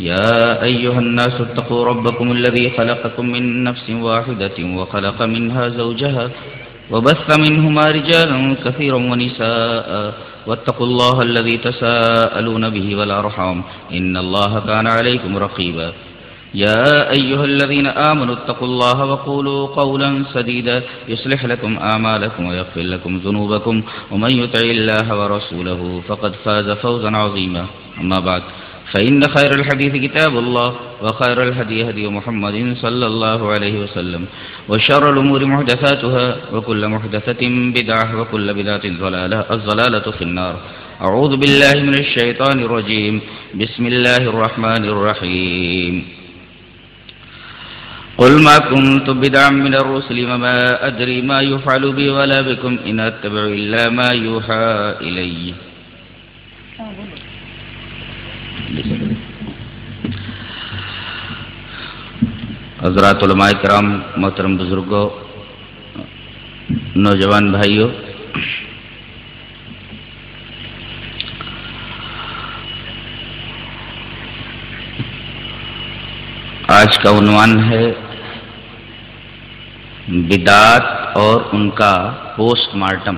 يا أيها الناس اتقوا ربكم الذي خلقكم من نفس واحدة وخلق منها زوجها وبث منهما رجالا كثيرا ونساء واتقوا الله الذي تساءلون به والأرحام إن الله كان عليكم رقيبا يا أيها الذين آمنوا اتقوا الله وقولوا قولا سديدا يصلح لكم آمالكم ويغفر لكم ذنوبكم ومن يطع الله ورسوله فقد فاز فوزا عظيما أما بعد فإن خير الحديث كتاب الله وخير الهدي هدي محمد صلى الله عليه وسلم وشر الأمور محدثاتها وكل محدثة بدعة وكل بدعة ضلالة الضلالة في النار. أعوذ بالله من الشيطان الرجيم. بسم الله الرحمن الرحيم. قل ما كنت بدعا من الرسل وما أدري ما يفعل بي ولا بكم إن أتبع إلا ما يوحى إلي. حضرات علماء کرام، محترم بزرگوں نوجوان بھائیوں آج کا عنوان ہے بدعات اور ان کا پوسٹ مارٹم۔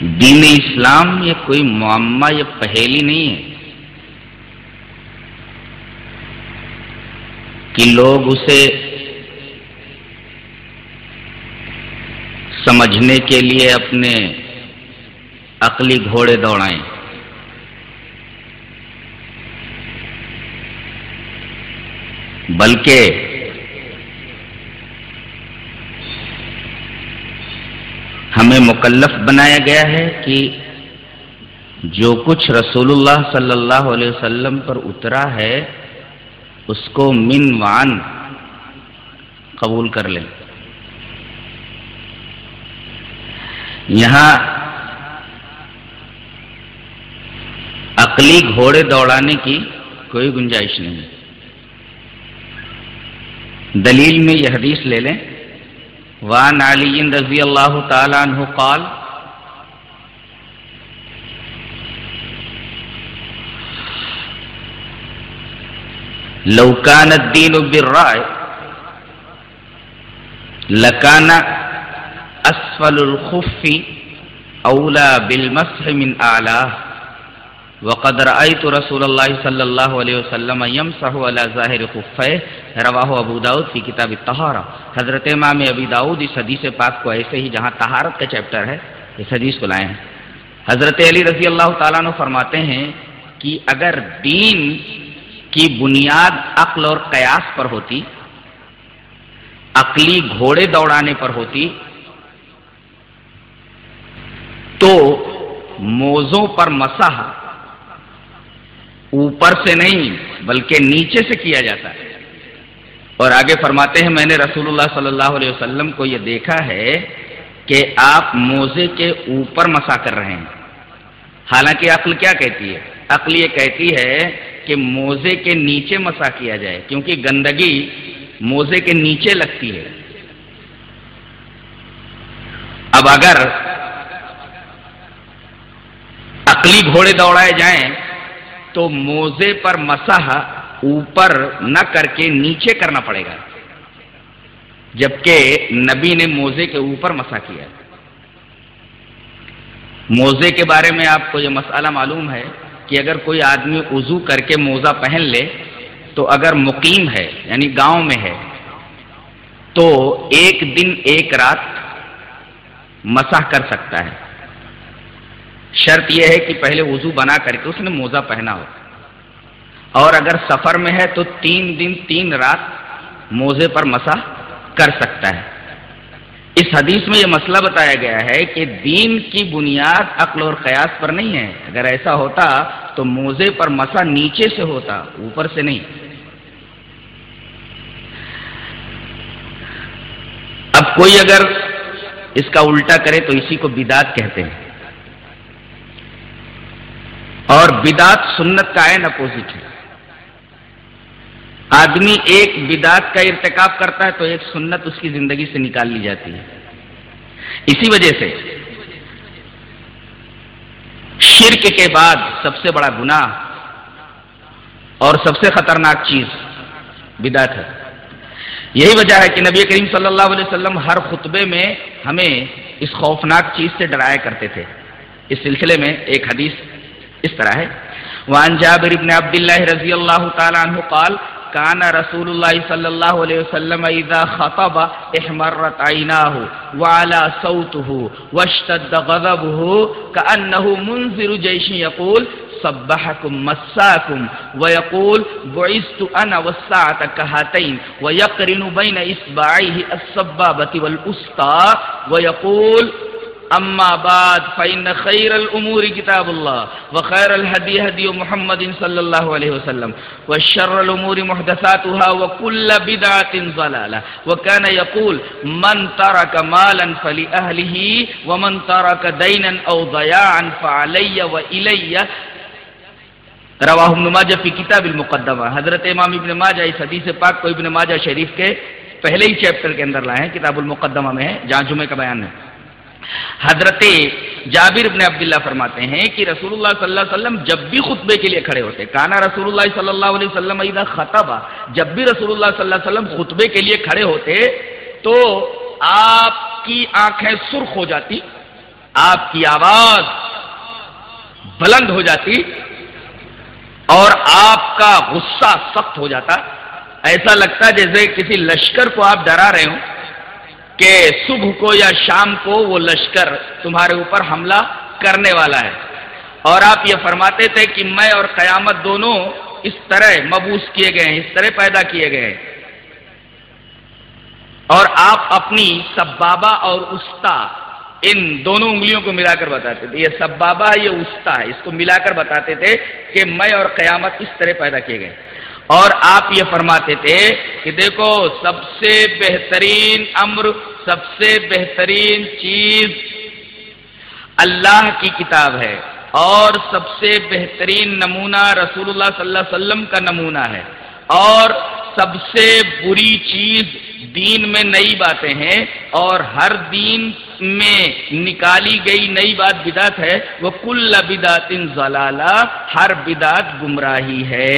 دین اسلام یہ کوئی معمہ یا پہیلی نہیں ہے۔ کہ لوگ اسے سمجھنے کے لیے اپنے عقلی گھوڑے دوڑائیں۔ بلکہ ہمیں مکلف بنایا گیا ہے کہ جو کچھ رسول اللہ صلی اللہ علیہ وسلم پر اترا ہے، اس کو من وان قبول کر لیں۔ یہاں عقلی گھوڑے دوڑانے کی کوئی گنجائش نہیں۔ دلیل میں یہ حدیث لے لیں۔ وان علی رضی اللہ تعالی عنہ قال، لو كان الدين بالرأي لكان أسفل الخف أولى بالمسح من أعلاه وقد رأيت رسول الله صلى الله عليه وسلم يمسح على ظاهر خفه رواہ ابو داود فی کتاب الطہارہ حضرت امام ابی داود اس حدیث پاک کو ایسے ہی جہاں طہارت کا چیپٹر ہے، اس حدیث کو لائے ہیں۔ حضرت علی رضی اللہ تعالیٰ نے فرماتے ہیں کہ اگر دین کی بنیاد عقل اور قیاس پر ہوتی، عقلی گھوڑے دوڑانے پر ہوتی، تو موزوں پر مسح اوپر سے نہیں، بلکہ نیچے سے کیا جاتا ہے۔ اور آگے فرماتے ہیں، میں نے رسول اللہ صلی اللہ علیہ وسلم کو یہ دیکھا ہے کہ آپ موزے کے اوپر مسا کر رہے ہیں۔ حالانکہ عقل کیا کہتی ہے؟ عقل یہ کہتی ہے کہ موزے کے نیچے مسا کیا جائے، کیونکہ گندگی موزے کے نیچے لگتی ہے۔ اب اگر عقلی گھوڑے دوڑائے جائیں تو موزے پر مسح اوپر نہ کر کے نیچے کرنا پڑے گا۔ جبکہ نبی نے موزے کے اوپر مسا کیا۔ موزے کے بارے میں آپ کو یہ مسئلہ معلوم ہے کہ اگر کوئی آدمی وضو کر کے موزہ پہن لے، تو اگر مقیم ہے یعنی گاؤں میں ہے، تو ایک دن، ایک رات مسح کر سکتا ہے۔ شرط یہ ہے کہ پہلے وضو بنا کر کے اس نے موزہ پہنا ہو۔ اور اگر سفر میں ہے تو تین دن تین رات موزے پر مسا کر سکتا ہے۔ اس حدیث میں یہ مسئلہ بتایا گیا ہے کہ دین کی بنیاد عقل اور قیاس پر نہیں ہے۔ اگر ایسا ہوتا تو موزے پر مسا نیچے سے ہوتا، اوپر سے نہیں۔ اب کوئی اگر اس کا الٹا کرے تو اسی کو بدات کہتے ہیں۔ اور بدات سنت کا عین اپوزٹ ہے۔ آدمی ایک بدات کا ارتکاب کرتا ہے تو ایک سنت اس کی زندگی سے نکال لی جاتی ہے۔ اسی وجہ سے شرک کے بعد سب سے بڑا گناہ اور سب سے خطرناک چیز بدات ہے۔ یہی وجہ ہے کہ نبی کریم صلی اللہ علیہ وسلم ہر خطبے میں ہمیں اس خوفناک چیز سے ڈرایا کرتے تھے۔ اس سلسلے میں ایک حدیث اس طرح ہے۔ وان جابر ابن عبد اللہ رضی اللہ تعالی عنہ قال، کان رسول اللہ صلی اللہ علیہ وسلم اذا خطب احمرت عیناه وعلى صوته واشتد غضبه كانه منذر جيش يقول صبحكم مساكم ويقول بعثت انا والساعه كهاتين ويقرن بين اصبعيه السبابه والاسطى ويقول اما بعد، فإن خير الأمور كتاب الله، وخير الهدي هدي محمد صلى الله عليه وسلم والشر الأمور محدثاتها، وكل بدعة ضلالة. وكان يقول، من ترك مالا فلأهله، ومن ترك دينا أو ضياعا فعلي وإلي. رواہ ابن ماجہ فی کتاب المقدمہ حضرت امام ابن ماجہ اس حدیث پاک کو ابن ماجہ شریف کے پہلے ہی چیپٹر کے اندر لائے ہیں، کتاب المقدمہ میں ہے جہاں جمعہ کا بیان ہے۔ حضرت جابر ابن عبداللہ فرماتے ہیں کہ رسول اللہ صلی اللہ علیہ وسلم جب بھی خطبے کے لیے کھڑے ہوتے، کانا رسول اللہ صلی اللہ علیہ وسلم خطبہ جب بھی رسول اللہ صلی اللہ علیہ وسلم خطبے کے لیے کھڑے ہوتے تو آپ کی آنکھیں سرخ ہو جاتی، آپ کی آواز بلند ہو جاتی اور آپ کا غصہ سخت ہو جاتا۔ ایسا لگتا جیسے کسی لشکر کو آپ ڈرا رہے ہوں۔ کہ صبح کو یا شام کو وہ لشکر تمہارے اوپر حملہ کرنے والا ہے۔ اور آپ یہ فرماتے تھے کہ میں اور قیامت دونوں اس طرح مبوس کیے گئے ہیں، اس طرح پیدا کیے گئے ہیں۔ اور آپ اپنی سبابا اور استا ان دونوں انگلیوں کو ملا کر بتاتے تھے۔ یہ سبابا یہ استا ہے اس کو ملا کر بتاتے تھے کہ میں اور قیامت اس طرح پیدا کیے گئے اور آپ یہ فرماتے تھے کہ دیکھو، سب سے بہترین امر سب سے بہترین چیز اللہ کی کتاب ہے اور سب سے بہترین نمونہ رسول اللہ صلی اللہ علیہ وسلم کا نمونہ ہے اور سب سے بری چیز دین میں نئی باتیں ہیں اور ہر دین میں نکالی گئی نئی بات بدات ہے، وہ کل بدات ضلالہ، ہر بدات گمراہی ہے۔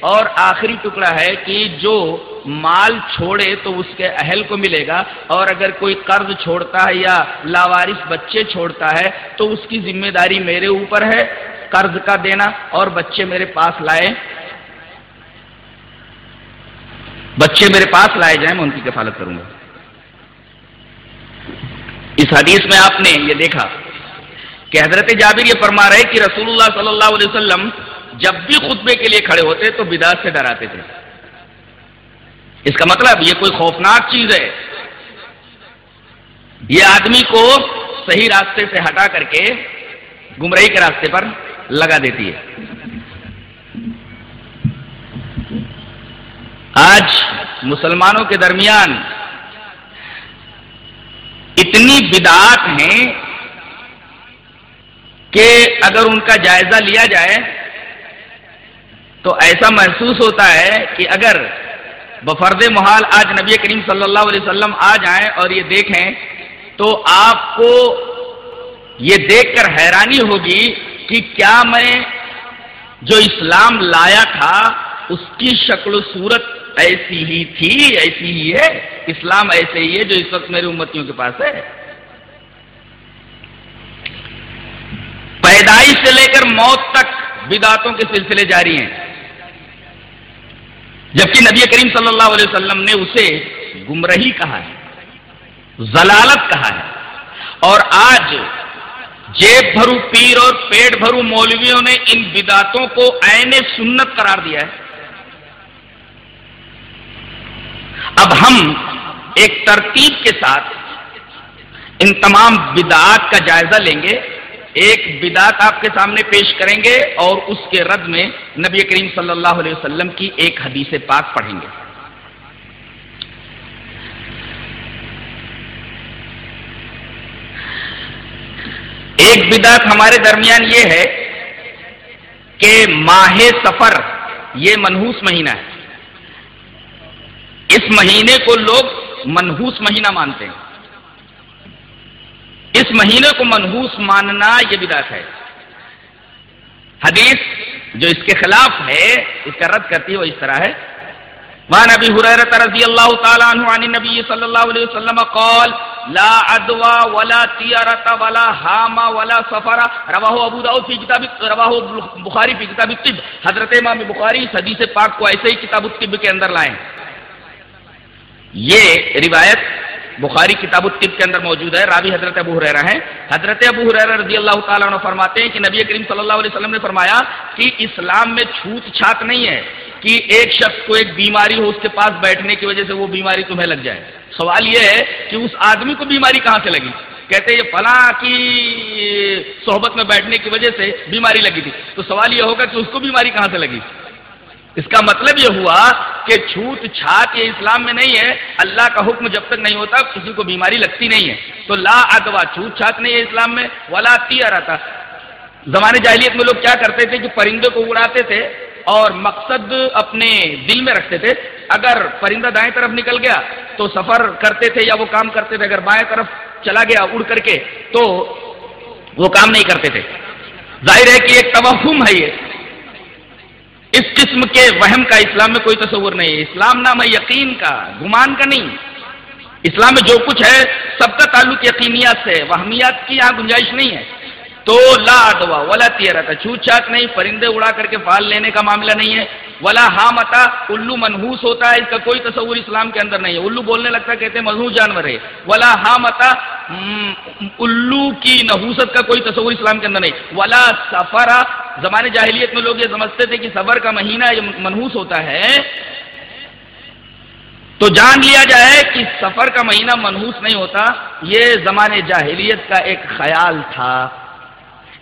اور آخری ٹکڑا ہے کہ جو مال چھوڑے تو اس کے اہل کو ملے گا اور اگر کوئی قرض چھوڑتا ہے یا لاوارث بچے چھوڑتا ہے تو اس کی ذمہ داری میرے اوپر ہے قرض کا دینا اور بچے میرے پاس لائے بچے میرے پاس لائے جائیں، میں ان کی کفالت کروں گا۔ اس حدیث میں آپ نے یہ دیکھا کہ حضرت جابر یہ فرما رہے کہ رسول اللہ صلی اللہ علیہ وسلم جب بھی خطبے کے لیے کھڑے ہوتے تو بداس سے ڈراتے تھے۔ اس کا مطلب یہ کوئی خوفناک چیز ہے۔ یہ آدمی کو صحیح راستے سے ہٹا کر کے گمراہی کے راستے پر لگا دیتی ہے۔ آج مسلمانوں کے درمیان اتنی بدعات ہیں کہ اگر ان کا جائزہ لیا جائے تو ایسا محسوس ہوتا ہے کہ اگر بفرد محال آج نبی کریم صلی اللہ علیہ وسلم آ جائیں اور یہ دیکھیں تو آپ کو یہ دیکھ کر حیرانی ہوگی کہ کیا میں جو اسلام لایا تھا، اس کی شکل و صورت ایسی ہی تھی، ایسی ہی ہے؟ اسلام ایسے ہی ہے جو اس وقت میری امتیوں کے پاس ہے۔ پیدائش سے لے کر موت تک بداتوں کے سلسلے جاری ہیں۔ جبکہ نبی کریم صلی اللہ علیہ وسلم نے اسے گمرہی کہا ہے، ضلالت کہا ہے۔ اور آج جیب بھرو پیر اور پیٹ بھرو مولویوں نے ان بداتوں کو عین سنت قرار دیا ہے۔ اب ہم ایک ترتیب کے ساتھ ان تمام بدعات کا جائزہ لیں گے۔ ایک بدعت آپ کے سامنے پیش کریں گے اور اس کے رد میں نبی کریم صلی اللہ علیہ وسلم کی ایک حدیث پاک پڑھیں گے۔ ایک بدعت ہمارے درمیان یہ ہے کہ ماہ سفر یہ منحوس مہینہ ہے۔ اس مہینے کو لوگ منحوس مہینہ مانتے ہیں۔ اس مہینے کو منحوس ماننا یہ بدعت ہے۔ حدیث جو اس کے خلاف ہے، اس کا رد کرتی ہے وہ اس طرح ہے۔ وان ابي هريره رضي الله تعالى عنه عن النبي صلى الله عليه وسلم قال، لا ادوا ولا طيره ولا هام ولا سفر رواه ابو داؤد في كتاب رواه بخاری في كتاب الطب۔ حضرت امام بخاری اس حدیث پاک کو ایسے ہی کتاب الطب کے اندر لائیں یہ روایت بخاری کتاب الطب کے اندر موجود ہے، راوی حضرت ابو حریرہ ہیں۔ حضرت ابو حریرہ رضی اللہ تعالیٰ عنہ فرماتے ہیں کہ نبی کریم صلی اللہ علیہ وسلم نے فرمایا کہ اسلام میں چھوت چھات نہیں ہے کہ ایک شخص کو ایک بیماری ہو، اس کے پاس بیٹھنے کی وجہ سے وہ بیماری تمہیں لگ جائے۔ سوال یہ ہے کہ اس آدمی کو بیماری کہاں سے لگی؟ کہتے یہ فلاں کی صحبت میں بیٹھنے کی وجہ سے بیماری لگی تھی۔ تو سوال یہ ہوگا کہ اس کو بیماری کہاں سے لگی؟ اس کا مطلب یہ ہوا کہ چھوت چھات یہ اسلام میں نہیں ہے، اللہ کا حکم جب تک نہیں ہوتا، کسی کو بیماری لگتی نہیں ہے۔ تو لا ادوا، چھوت چھات نہیں ہے اسلام میں، ولا تیا رہتا زمانے جاہلیت میں لوگ کیا کرتے تھے؟ کہ پرندوں کو اڑاتے تھے اور مقصد اپنے دل میں رکھتے تھے۔ اگر پرندہ دائیں طرف نکل گیا تو سفر کرتے تھے یا وہ کام کرتے تھے، اگر بائیں طرف چلا گیا اڑ کر کے تو وہ کام نہیں کرتے تھے۔ ظاہر ہے کہ ایک توہم ہے یہ۔ اس قسم کے وہم کا اسلام میں کوئی تصور نہیں ہے۔ اسلام نام ہے یقین کا، گمان کا نہیں۔ اسلام میں جو کچھ ہے، سب کا تعلق یقینیات سے وہمیات کی یہاں گنجائش نہیں ہے۔ تو لا ادوا ولا تیرا تھا چھوت چھات نہیں، پرندے اڑا کر کے پال لینے کا معاملہ نہیں ہے۔ ولا ہاں متا الو منحوس ہوتا ہے، اس کا کوئی تصور اسلام کے اندر نہیں ہے۔ الو بولنے لگتا کہتے ہیں منحوس جانور ہے۔ ولا ہاں متا الو کی نحوست کا کوئی تصور اسلام کے اندر نہیں۔ ولا سفر زمانے جاہلیت میں لوگ یہ سمجھتے تھے کہ سفر کا مہینہ یہ منحوس ہوتا ہے۔ تو جان لیا جائے کہ سفر کا مہینہ منحوس نہیں ہوتا، یہ زمانے جاہلیت کا ایک خیال تھا۔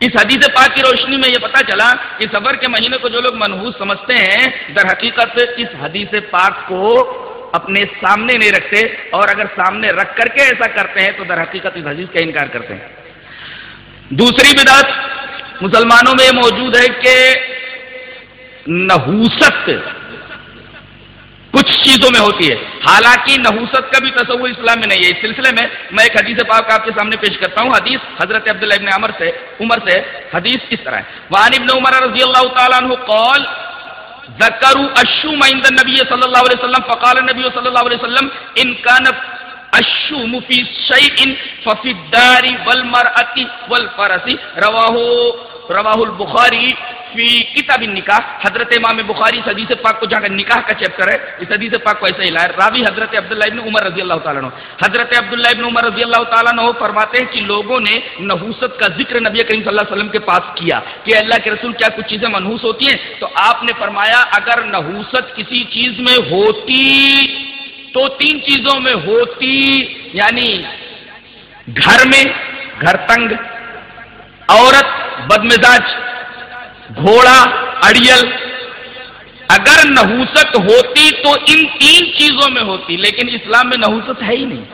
اس حدیث پاک کی روشنی میں یہ پتا چلا کہ صبر کے مہینے کو جو لوگ منحوس سمجھتے ہیں، در حقیقت اس حدیث پاک کو اپنے سامنے نہیں رکھتے اور اگر سامنے رکھ کر کے ایسا کرتے ہیں تو در حقیقت اس حدیث کا انکار کرتے ہیں۔ دوسری بدعت مسلمانوں میں یہ موجود ہے کہ نحوست کچھ چیزوں میں ہوتی ہے۔ حالانکہ نحوست کا بھی تصور اسلام میں نہیں ہے۔ اس سلسلے میں میں ایک حدیث پاک کا آپ کے سامنے پیش کرتا ہوں۔ حدیث حضرت عبداللہ ابن عمر سے عمر سے حدیث کس طرح ہے۔ وعن ابن عمر رضی اللہ تعالیٰ عنہ قول ذکروا الشوم عند النبی صلی اللہ علیہ وسلم، فقال النبی صلی اللہ علیہ وسلم، ان كانت الشوم فی شیء ففی الدار والمرأة والفرس. رواہ رواہ البخاری فی کتاب النکاح، حضرت امام بخاری اس حدیث پاک کو جہاں نکاح کا چیپٹر ہے، اس حدیث پاک کو ایسے ہی لائے۔ راوی حضرت عبداللہ ابن عمر رضی اللہ تعالیٰ عنہ۔ حضرت عبداللہ ابن عمر رضی اللہ تعالیٰ عنہ فرماتے ہیں کہ لوگوں نے نحوست کا ذکر نبی کریم صلی اللہ علیہ وسلم کے پاس کیا کہ اللہ کے رسول، کیا کچھ چیزیں منحوس ہوتی ہیں؟ تو آپ نے فرمایا، اگر نحوست کسی چیز میں ہوتی تو تین چیزوں میں ہوتی یعنی گھر میں گھر تنگ، عورت، بدمزاج گھوڑا، اڑیل۔ اگر نحوست ہوتی تو ان تین چیزوں میں ہوتی، لیکن اسلام میں نحوست ہے ہی نہیں۔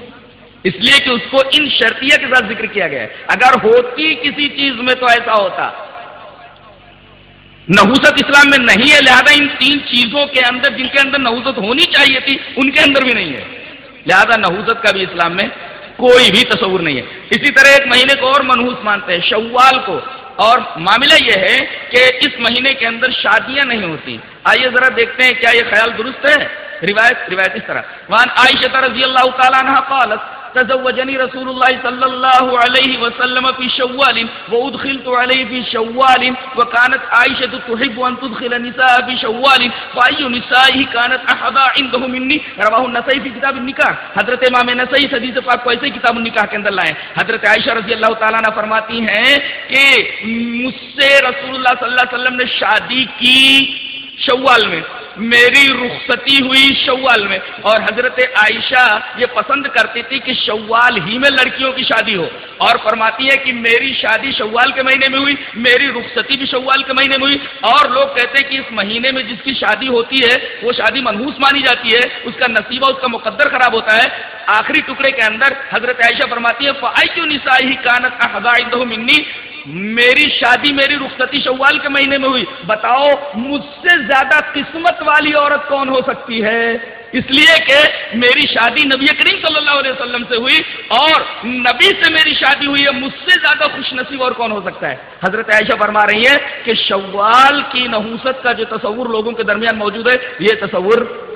اس لیے کہ اس کو ان شرطیہ کے ساتھ ذکر کیا گیا ہے۔ اگر ہوتی کسی چیز میں تو ایسا ہوتا۔ نحوست اسلام میں نہیں ہے، لہذا ان تین چیزوں کے اندر، جن کے اندر نحوست ہونی چاہیے تھی، ان کے اندر بھی نہیں ہے۔ لہذا نحوست کا بھی اسلام میں کوئی بھی تصور نہیں ہے۔ اسی طرح ایک مہینے کو اور منحوس مانتے ہیں، شوال کو۔ اور معاملہ یہ ہے کہ اس مہینے کے اندر شادیاں نہیں ہوتی۔ آئیے ذرا دیکھتے ہیں کیا یہ خیال درست ہے؟ روایت روایت اس طرح۔ وہاں عائشہ رضی اللہ تعالیٰ عنہ قالت تزوجني رسول الله صلى الله عليه وسلم في شوال وادخلت عليه في شوال وكانت عائشه تحب ان تدخل النساء في شوال فاي نسائه كانت احد عنده مني رواه النسائي في كتاب النكاح حضرت امام نسائی حدیث پاک کو ایسے کتاب النکاح کے اندر لائے حضرت عائشہ رضی اللہ تعالیٰ عنہ فرماتی ہیں کہ مجھ سے رسول اللہ صلی اللہ علیہ وسلم نے شادی کی شوال میں میری رخصتی ہوئی شوال میں۔ اور حضرت عائشہ یہ پسند کرتی تھی کہ شوال ہی میں لڑکیوں کی شادی ہو۔ اور فرماتی ہے کہ میری شادی شوال کے مہینے میں ہوئی، میری رخصتی بھی شوال کے مہینے میں ہوئی۔ اور لوگ کہتے ہیں کہ اس مہینے میں جس کی شادی ہوتی ہے، وہ شادی منحوس مانی جاتی ہے۔ اس کا نصیبہ اس کا مقدر خراب ہوتا ہے۔ آخری ٹکڑے کے اندر حضرت عائشہ فرماتی ہے فائی کیوں نسائی کانت احدہ منی میری شادی میری رخصتی شوال کے مہینے میں ہوئی۔ بتاؤ، مجھ سے زیادہ قسمت والی عورت کون ہو سکتی ہے؟ اس لیے کہ میری شادی نبی کریم صلی اللہ علیہ وسلم سے ہوئی اور نبی سے میری شادی ہوئی ہے، مجھ سے زیادہ خوش نصیب اور کون ہو سکتا ہے؟ حضرت عائشہ فرما رہی ہے کہ شوال کی نحوست کا جو تصور لوگوں کے درمیان موجود ہے، یہ تصور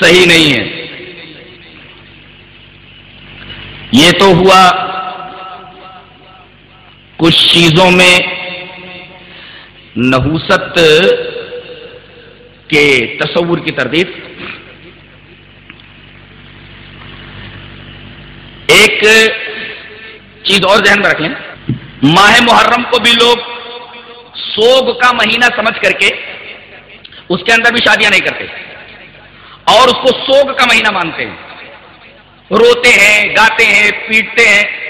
صحیح نہیں ہے۔ یہ تو ہوا کچھ چیزوں میں نحوست کے تصور کی تردید۔ ایک چیز اور ذہن میں رکھ لیں۔ ماہ محرم کو بھی لوگ سوگ کا مہینہ سمجھ کر کے اس کے اندر بھی شادیاں نہیں کرتے اور اس کو سوگ کا مہینہ مانتے ہیں۔ روتے ہیں، گاتے ہیں، پیٹتے ہیں۔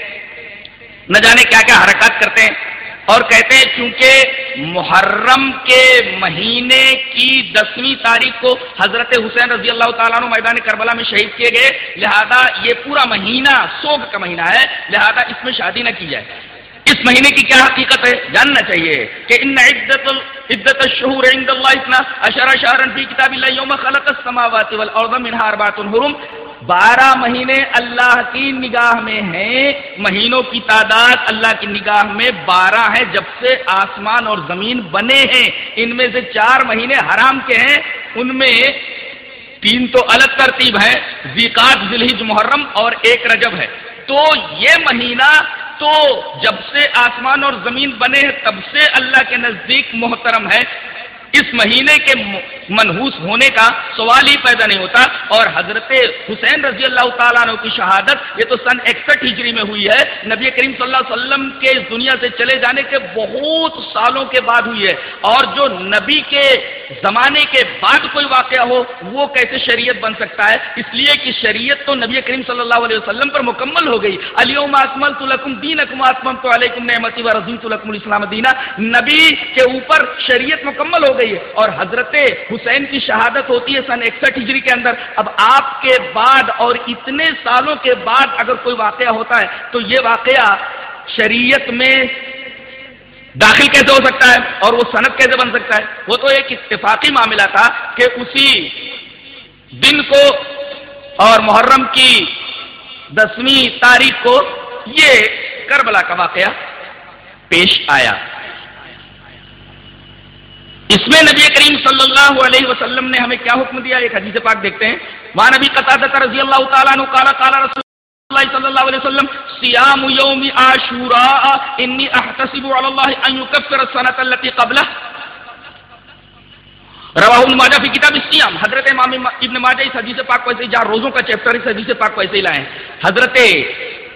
نہ جانے کیا کیا حرکات کرتے ہیں۔ اور کہتے ہیں چونکہ محرم کے مہینے کی دسویں تاریخ کو حضرت حسین رضی اللہ تعالیٰ عنہ میدان کربلا میں شہید کیے گئے، لہذا یہ پورا مہینہ سوگ کا مہینہ ہے، لہذا اس میں شادی نہ کی جائے۔ اس مہینے کی کیا حقیقت ہے؟ جاننا چاہیے کہ ان عدت عدت الشہور عند اللہ اتنا اشرا شہرن فی کتاب اللہ یوم خلق السماوات والارض منها اربعۃ حرم۔ بارہ مہینے اللہ کی نگاہ میں ہیں، مہینوں کی تعداد اللہ کی نگاہ میں بارہ ہے، جب سے آسمان اور زمین بنے ہیں۔ ان میں سے چار مہینے حرام کے ہیں، ان میں تین تو الگ ترتیب ہے زیقات ذلحج محرم اور ایک رجب ہے۔ تو یہ مہینہ تو جب سے آسمان اور زمین بنے ہیں، تب سے اللہ کے نزدیک محترم ہے۔ اس مہینے کے منحوس ہونے کا سوال ہی پیدا نہیں ہوتا اور حضرت حسین رضی اللہ تعالیٰ عنہ کی شہادت یہ تو سن اکسٹھ ہجری میں ہوئی ہے۔ نبی کریم صلی اللہ علیہ وسلم کے اس دنیا سے چلے جانے کے بہت سالوں کے بعد ہوئی ہے۔ اور جو نبی کے زمانے کے بعد کوئی واقعہ ہو، وہ کیسے شریعت بن سکتا ہے؟ اس لیے کہ شریعت تو نبی کریم صلی اللہ علیہ وسلم پر مکمل ہو گئی۔ علیہم اکمل تو لکم دین اکم آسمم تو علیکم نعمتی و رضی تو لکم الاسلام دینا۔ نبی کے اوپر شریعت مکمل ہو گئی۔ ہے۔ اور حضرت حسین کی شہادت ہوتی ہے سن اکسٹھ ہجری کے اندر۔ اب آپ کے بعد اور اتنے سالوں کے بعد اگر کوئی واقعہ ہوتا ہے تو یہ واقعہ شریعت میں داخل کیسے ہو سکتا ہے اور وہ صنعت کیسے بن سکتا ہے؟ وہ تو ایک اتفاقی معاملہ تھا کہ اسی دن کو اور محرم کی دسویں تاریخ کو یہ کربلا کا واقعہ پیش آیا۔ اس میں نبی کریم صلی اللہ علیہ وسلم نے ہمیں کیا حکم دیا؟ ایک حدیث پاک دیکھتے ہیں۔ وہاں نبی قطع رضی اللہ تعالیٰ عنہ قال قال رسول اللہ صلی اللہ علیہ وسلم سیام یوم عاشوراء، انی احتسب علی اللہ ان یکفر السنة التي قبلہ. رواہ ابن ماجہ فی کتاب السیام حضرت امام ابن ماجہ اس حدیث پاک کو ایسے جہاں روزوں کا چیپٹر اس حدیث پاک کو ایسے ہی لائیں حضرت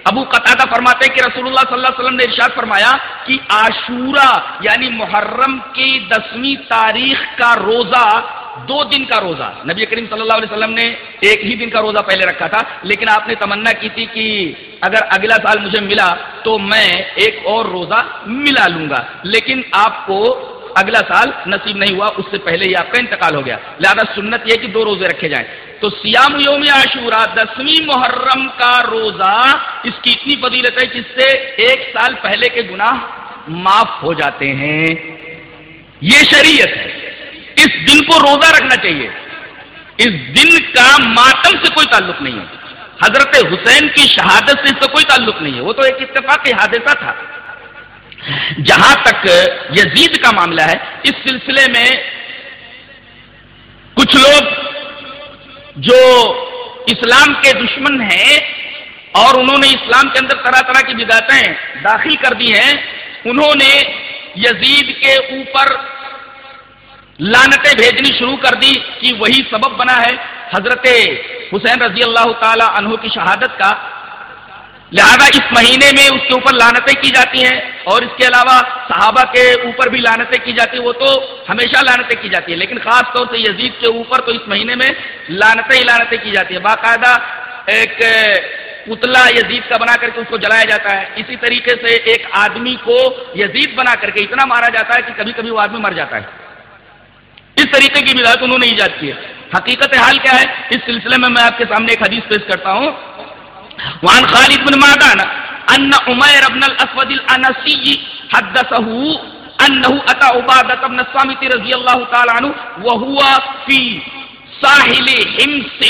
ابو قطادہ فرماتے ہیں کہ رسول اللہ صلی اللہ علیہ وسلم نے ارشاد فرمایا کہ عاشورہ یعنی محرم کی دسویں تاریخ کا روزہ دو دن کا روزہ۔ نبی کریم صلی اللہ علیہ وسلم نے ایک ہی دن کا روزہ پہلے رکھا تھا، لیکن آپ نے تمنا کی تھی کہ اگر اگلا سال مجھے ملا تو میں ایک اور روزہ ملا لوں گا۔ لیکن آپ کو اگلا سال نصیب نہیں ہوا، اس سے پہلے ہی آپ کا انتقال ہو گیا۔ لہٰذا سنت یہ کہ دو روزے رکھے جائیں۔ تو سیام یوم عاشورہ، دسویں محرم کا روزہ، اس کی اتنی فضیلت ہے جس سے ایک سال پہلے کے گناہ معاف ہو جاتے ہیں۔ یہ شریعت ہے۔ اس دن کو روزہ رکھنا چاہیے۔ اس دن کا ماتم سے کوئی تعلق نہیں ہے۔ حضرت حسین کی شہادت سے اس کا کوئی تعلق نہیں ہے۔ وہ تو ایک اتفاقی حادثہ تھا۔ جہاں تک یزید کا معاملہ ہے، اس سلسلے میں کچھ لوگ جو اسلام کے دشمن ہیں اور انہوں نے اسلام کے اندر طرح طرح کی بدعتیں داخل کر دی ہیں، انہوں نے یزید کے اوپر لانتیں بھیجنی شروع کر دی کہ وہی سبب بنا ہے۔ حضرت حسین رضی اللہ تعالی عنہ کی شہادت کا لہذا اس مہینے میں اس کے اوپر لانتیں کی جاتی ہیں اور اس کے علاوہ صحابہ کے اوپر بھی لانتیں کی جاتی ہیں، وہ تو ہمیشہ لانتیں کی جاتی ہے لیکن خاص طور سے یزید کے اوپر تو اس مہینے میں لانتیں ہی لانتیں کی جاتی ہے باقاعدہ ایک پتلا یزید کا بنا کر کے اس کو جلایا جاتا ہے۔ اسی طریقے سے ایک آدمی کو یزید بنا کر کے اتنا مارا جاتا ہے کہ کبھی کبھی وہ آدمی مر جاتا ہے۔ اس طریقے کی بدایت انہوں نے ایجاد کی ہے۔ حقیقت حال کیا ہے؟ اس سلسلے میں میں آپ کے سامنے ایک حدیث پیش کرتا ہوں۔ وعن خالد بن معدان ان عمير بن الاسود الانسي حدثه انه اتى عباده بن الصامت رضي الله تعالى عنه وهو في ساحل حمص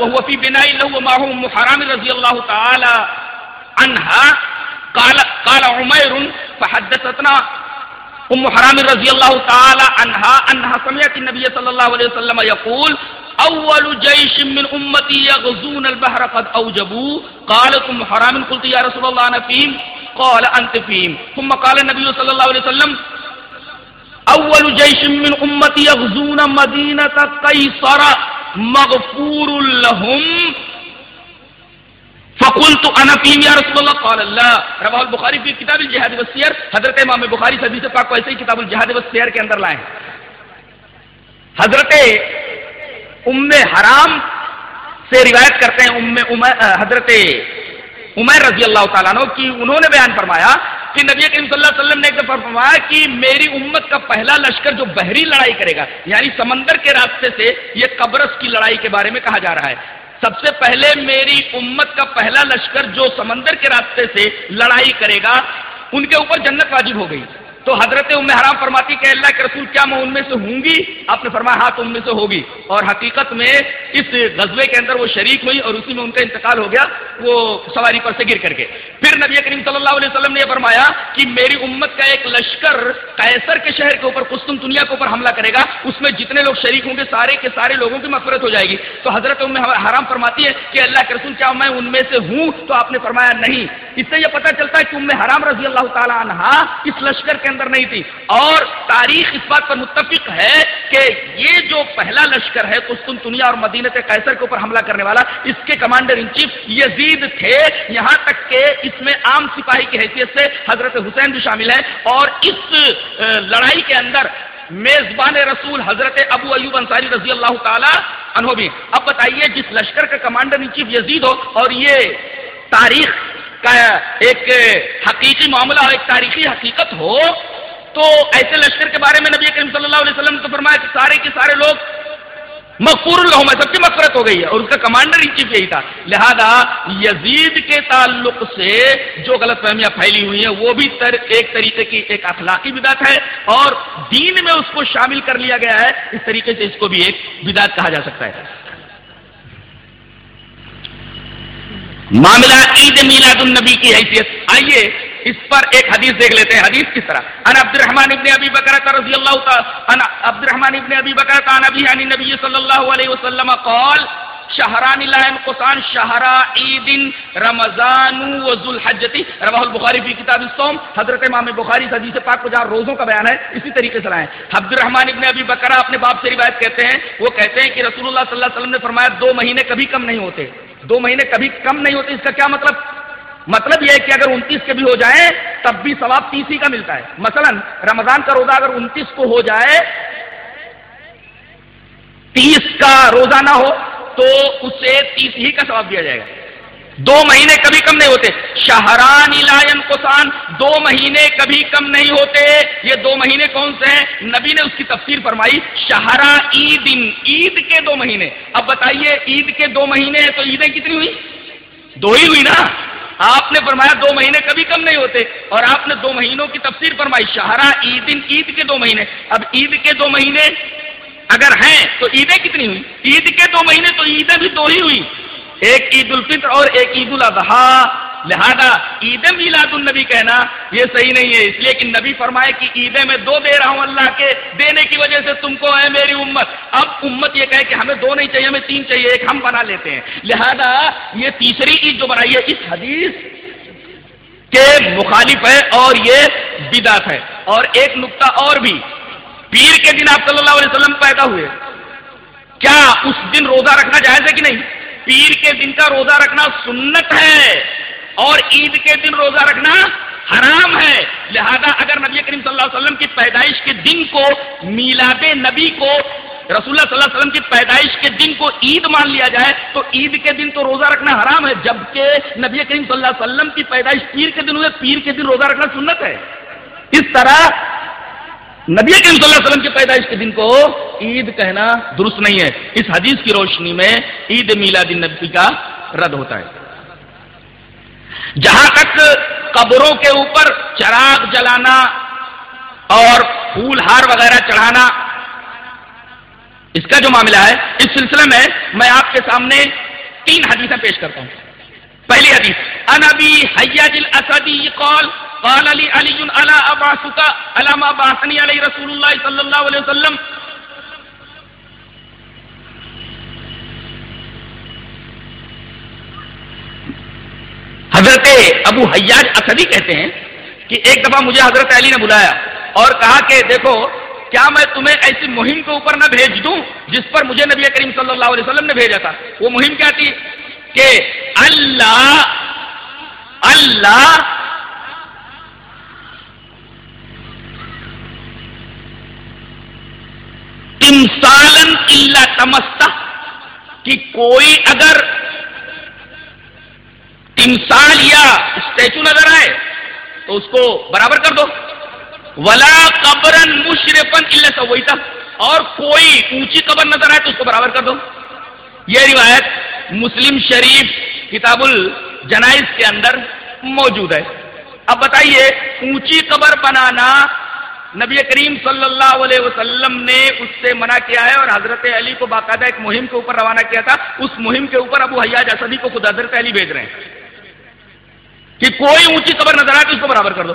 وهو في بناء له ومعه ام حرام رضي الله تعالى عنها. قال قال عمير، فحدثتنا ام حرام رضی اللہ تعالی عنہا انہا سمعت النبی صلی اللہ علیہ وسلم یقول اول جیش من امتی یغزون البحر قد اوجبو. قالت ام حرام قلت یا رسول اللہ انا فیم قال انت فیم. ثم قال النبی صلی اللہ علیہ وسلم، اول جیش من امتی یغزون مدینة قیصر مغفور لهم. فقول تو انفیم یا رسول اللہ؟ قال اللہ روا البخاری کی کتاب الجہاد والسیر. حضرت امام بخاری سے حدیث پاک کو ایسے ہی کتاب الجہاد والسیر کے اندر لائے حضرت ام حرام سے روایت کرتے ہیں ام حضرت عمر رضی اللہ تعالیٰ عنہ کی انہوں نے بیان فرمایا کہ نبی کریم صلی اللہ علیہ وسلم نے ایک دفعہ فرمایا کہ میری امت کا پہلا لشکر جو بحری لڑائی کرے گا یعنی سمندر کے راستے سے یہ قبرص کی لڑائی کے بارے میں کہا جا رہا ہے۔ سب سے پہلے میری امت کا پہلا لشکر جو سمندر کے راستے سے لڑائی کرے گا، ان کے اوپر جنت واجب ہو گئی۔ تو حضرت ام حرام فرماتی کہ اللہ کے رسول کیا میں ان میں سے ہوں گی؟ آپ نے فرمایا ہاں تو ان میں سے ہوگی۔ اور حقیقت میں اس غزبے کے اندر وہ شریک ہوئی اور اسی میں ان کا انتقال ہو گیا، وہ سواری پر سے گر کر کے پھر نبی کریم صلی اللہ علیہ وسلم نے یہ فرمایا کہ میری امت کا ایک لشکر قیصر کے شہر کے اوپر قسطن دنیا کے اوپر حملہ کرے گا۔ اس میں جتنے لوگ شریک ہوں گے، سارے کے سارے لوگوں کی مفرت ہو جائے گی۔ تو حضرت ام حرام فرماتی ہے کہ اللہ کے رسول کیا میں ان میں سے ہوں؟ تو آپ نے فرمایا نہیں۔ اس سے یہ پتہ چلتا ہے کہ ام حرام رضی اللہ تعالیٰ عنہ اس لشکر کے اندر نہیں تھی۔ اور تاریخ اس بات پر متفق ہے کہ یہ جو پہلا لشکر ہے قسطن دنیا اور مدینت قیصر کے اوپر حملہ کرنے والا، اس کے کمانڈر ان چیف یزید تھے۔ یہاں تک کہ اس میں عام سپاہی کی حیثیت سے حضرت حسین بھی شامل ہے اور اس لڑائی کے اندر میزبان رسول حضرت ابو ایوب انصاری رضی اللہ تعالی عنہ بھی۔ اب بتائیے، جس لشکر کا کمانڈر ان چیف یزید ہو اور یہ تاریخ ایک حقیقی معاملہ اور ایک تاریخی حقیقت ہو، تو ایسے لشکر کے بارے میں نبی کریم صلی اللہ علیہ وسلم نے فرمایا کہ سارے کے سارے لوگ مغفور الحم سب کی مغفرت ہو گئی ہے اور اس کا کمانڈر ان چیف یہی تھا۔ لہذا یزید کے تعلق سے جو غلط فہمیاں پھیلی ہوئی ہیں، وہ بھی تر، ایک طریقے کی ایک اخلاقی بدعت ہے اور دین میں اس کو شامل کر لیا گیا ہے۔ اس طریقے سے اس کو بھی ایک بدعت کہا جا سکتا ہے۔ معاملہ عید میلاد النبی کی حیثیت۔ آئیے، اس پر ایک حدیث دیکھ لیتے ہیں۔ حدیث کس طرح؟ ان عبد الرحمن ابن ابی بکرۃ رضی اللہ تعالی ان عبد الرحمن ابن ابی بکرۃ عن ابي عن النبي صلی اللہ علیہ وسلم قال، شہران لا ينقصان شهر عید رمضان و ذو الحجۃ البخاری فی کتاب الصوم۔ حضرت امام بخاری حدیث پاک کو جہاں روزوں کا بیان ہے۔ اسی طریقے سے لائیں۔ عبد الرحمن ابن ابی بکرہ اپنے باپ سے روایت کہتے ہیں۔ وہ کہتے ہیں کہ رسول اللہ صلی اللہ علیہ وسلم نے فرمایا، دو مہینے کبھی کم نہیں ہوتے۔ دو مہینے کبھی کم نہیں ہوتے، اس کا کیا مطلب؟ مطلب یہ ہے کہ اگر انتیس کے بھی ہو جائیں، تب بھی ثواب تیس ہی کا ملتا ہے۔ مثلا رمضان کا روزہ اگر انتیس کو ہو جائے، تیس کا روزہ نہ ہو، تو اسے تیس ہی کا ثواب دیا جائے گا۔ دو مہینے کبھی کم نہیں ہوتے۔ شہران لائن کوسان دو مہینے کبھی کم نہیں ہوتے۔ یہ دو مہینے کون سے ہیں؟ نبی نے اس کی تفسیر فرمائی شہرا عید عید کے دو مہینے۔ اب بتائیے، عید کے دو مہینے ہیں تو عیدیں کتنی ہوئی دو ہی ہوئی نا؟ آپ نے فرمایا دو مہینے کبھی کم نہیں ہوتے۔ اور آپ نے دو مہینوں کی تفسیر فرمائی شہرا عید عید کے دو مہینے۔ اب عید کے دو مہینے اگر ہیں تو عیدیں کتنی ہوئی عید کے دو مہینے تو عیدیں بھی دو ہی ہوئی ایک عید الفطر اور ایک عید الاضحیٰ۔ لہذا عید میلاد النبی کہنا یہ صحیح نہیں ہے۔ اس لیے کہ نبی فرمائے کہ عیدیں میں دو دے رہا ہوں اللہ کے۔ دینے کی وجہ سے تم کو ہے میری امت۔ اب امت یہ کہے کہ ہمیں دو نہیں چاہیے، ہمیں تین چاہیے، ایک ہم بنا لیتے ہیں۔ لہذا یہ تیسری عید جو بنائی ہے، اس حدیث کے مخالف ہے اور یہ بدات ہے۔ اور ایک نقطہ اور بھی۔ پیر کے دن آپ صلی اللہ علیہ وسلم پیدا ہوئے۔ کیا اس دن روزہ رکھنا جائز ہے کہ نہیں؟ پیر کے دن کا روزہ رکھنا سنت ہے اور عید کے دن روزہ رکھنا حرام ہے۔ لہذا اگر نبی کریم صلی اللہ علیہ وسلم کی پیدائش کے دن کو، میلاد نبی کو، رسول اللہ صلی اللہ علیہ وسلم کی پیدائش کے دن کو عید مان لیا جائے، تو عید کے دن تو روزہ رکھنا حرام ہے، جبکہ نبی کریم صلی اللہ علیہ وسلم کی پیدائش پیر کے دن ہوئے، پیر کے دن روزہ رکھنا سنت ہے۔ اس طرح نبی کریم صلی اللہ علیہ وسلم کی پیدائش کے دن کو عید کہنا درست نہیں ہے۔ اس حدیث کی روشنی میں عید میلاد نبی کا رد ہوتا ہے۔ جہاں تک قبروں کے اوپر چراغ جلانا اور پھول ہار وغیرہ چڑھانا، اس کا جو معاملہ ہے، اس سلسلے میں میں آپ کے سامنے تین حدیثیں پیش کرتا ہوں۔ پہلی حدیث انبی حیاج الاسدی قال قال علی علی علی اباسک علامہ باسنی علی رسول اللہ صلی اللہ علیہ وسلم. حضرت ابو حیاج اسدی کہتے ہیں کہ ایک دفعہ مجھے حضرت علی نے بلایا اور کہا کہ دیکھو، کیا میں تمہیں ایسی مہم کے اوپر نہ بھیج دوں جس پر مجھے نبی کریم صلی اللہ علیہ وسلم نے بھیجا تھا؟ وہ مہم کیا تھی کہ اللہ اللہ تمسالن اللہ تمستا کہ کوئی اگر تمسال یا اسٹیچو نظر آئے تو اس کو برابر کر دو۔ ولا قبرن مشرفن اللہ سویتا۔ اور کوئی اونچی قبر نظر آئے تو اس کو برابر کر دو۔ یہ روایت مسلم شریف کتاب الجنائز کے اندر موجود ہے۔ اب بتائیے، اونچی قبر بنانا نبی کریم صلی اللہ علیہ وسلم نے اس سے منع کیا ہے اور حضرت علی کو باقاعدہ ایک مہم کے اوپر روانہ کیا تھا۔ اس مہم کے اوپر ابو حیاج اسدی کو خود حضرت علی بھیج رہے ہیں کہ کوئی اونچی قبر نظر آ کے اس کو برابر کر دو۔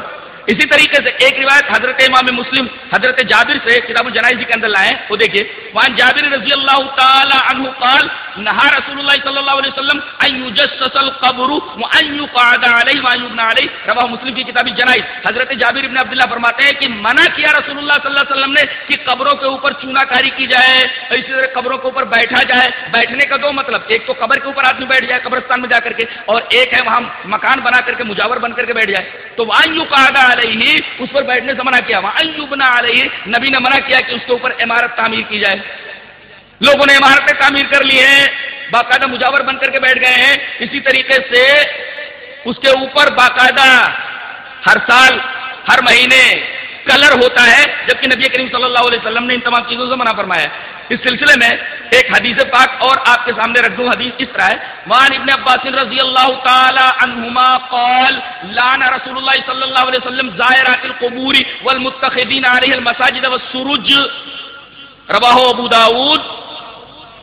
اسی طریقے سے ایک روایت حضرت امام مسلم، حضرت جابر سے کتاب الجنائز کے اندر لائے، وہ دیکھیے وہاں جابر رضی اللہ تعالی عنہ قال، نہا رسول اللہ صلی اللہ علیہ وسلم ان یجسس القبر وان يقعد علیہ وان يبنى علیہ، رواہ مسلم کی کتاب الجنائز۔ حضرت جابر ابن عبداللہ فرماتے ہیں کہ منع کیا رسول اللہ صلی اللہ علیہ وسلم نے کہ قبروں کے اوپر چونا کاری کی جائے، اسی طرح قبروں کے اوپر بیٹھا جائے۔ بیٹھنے کا دو مطلب ایک تو قبر کے اوپر آدمی بیٹھ جائے قبرستان میں جا کر کے، اور ایک ہے وہاں مکان بنا کر کے، مجاور بن کر کے بیٹھ جائے۔ تو وان يقعد علیہ، اس پر بیٹھنے سے منع کیا۔ وہاں یوبنا علیہ، نبی نے منع کیا کہ اس کے اوپر عمارت تعمیر کی جائے۔ لوگوں نے عمارتیں تعمیر کر لی ہیں باقاعدہ مجاور بن کر کے بیٹھ گئے ہیں۔ اسی طریقے سے اس کے اوپر باقاعدہ ہر سال، ہر مہینے کلر ہوتا ہے، جبکہ نبی کریم صلی اللہ علیہ وسلم نے ان تمام چیزوں سے منع فرمایا اس سلسلے میں ایک حدیث پاک اور آپ کے سامنے رکھ دوں حدیث اس طرح ہے۔ وان ابن عباس رضی اللہ تعالی عنہما قال، لعن رسول اللہ صلی اللہ علیہ وسلم زائرات القبور والمتخذین علیہ المساجد والسروج۔ رواہ ابو داود۔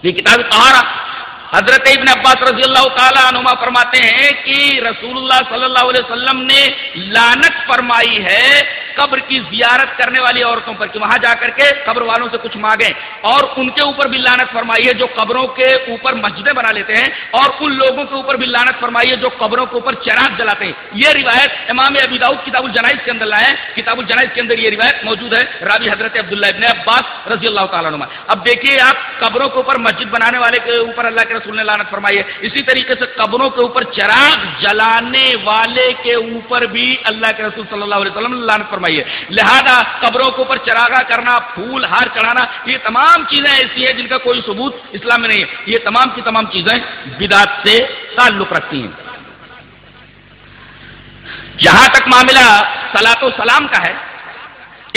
یہ کتاب طہارہ۔ حضرت ابن عباس رضی اللہ تعالی عنہما فرماتے ہیں کہ رسول اللہ صلی اللہ علیہ وسلم نے لانت فرمائی ہے قبر کی زیارت کرنے والی عورتوں پر کہ وہاں جا کر کے قبر والوں سے کچھ مانگیں اور ان کے اوپر بھی لانت فرمائی ہے جو قبروں کے اوپر مسجدیں بنا لیتے ہیں اور ان لوگوں کے اوپر بھی لانت فرمائی ہے جو قبروں کے اوپر چراغ جلاتے ہیں۔ یہ روایت امام ابی داؤد کتاب الجنائز کے اندر لائے کتاب الجنائز کے اندر یہ روایت موجود ہے۔ راوی حضرت عبداللہ ابن عباس رضی اللہ تعالیٰ عنہ اب دیکھیے آپ قبروں کے اوپر مسجد بنانے والے کے اوپر اللہ کے رسول نے لانت فرمائی ہے۔ اسی طریقے سے قبروں کے اوپر چراغ جلانے والے کے اوپر بھی اللہ کے رسول صلی اللہ علیہ وسلم نے لانت فرمائی فرمائیے۔ لہذا قبروں کے اوپر چراغا کرنا، پھول، ہار چڑھانا، یہ تمام چیزیں ایسی ہیں جن کا کوئی ثبوت اسلام میں نہیں ہے۔ یہ تمام کی تمام چیزیں بدعت سے تعلق رکھتی ہیں۔ جہاں تک معاملہ سلاط و سلام کا ہے۔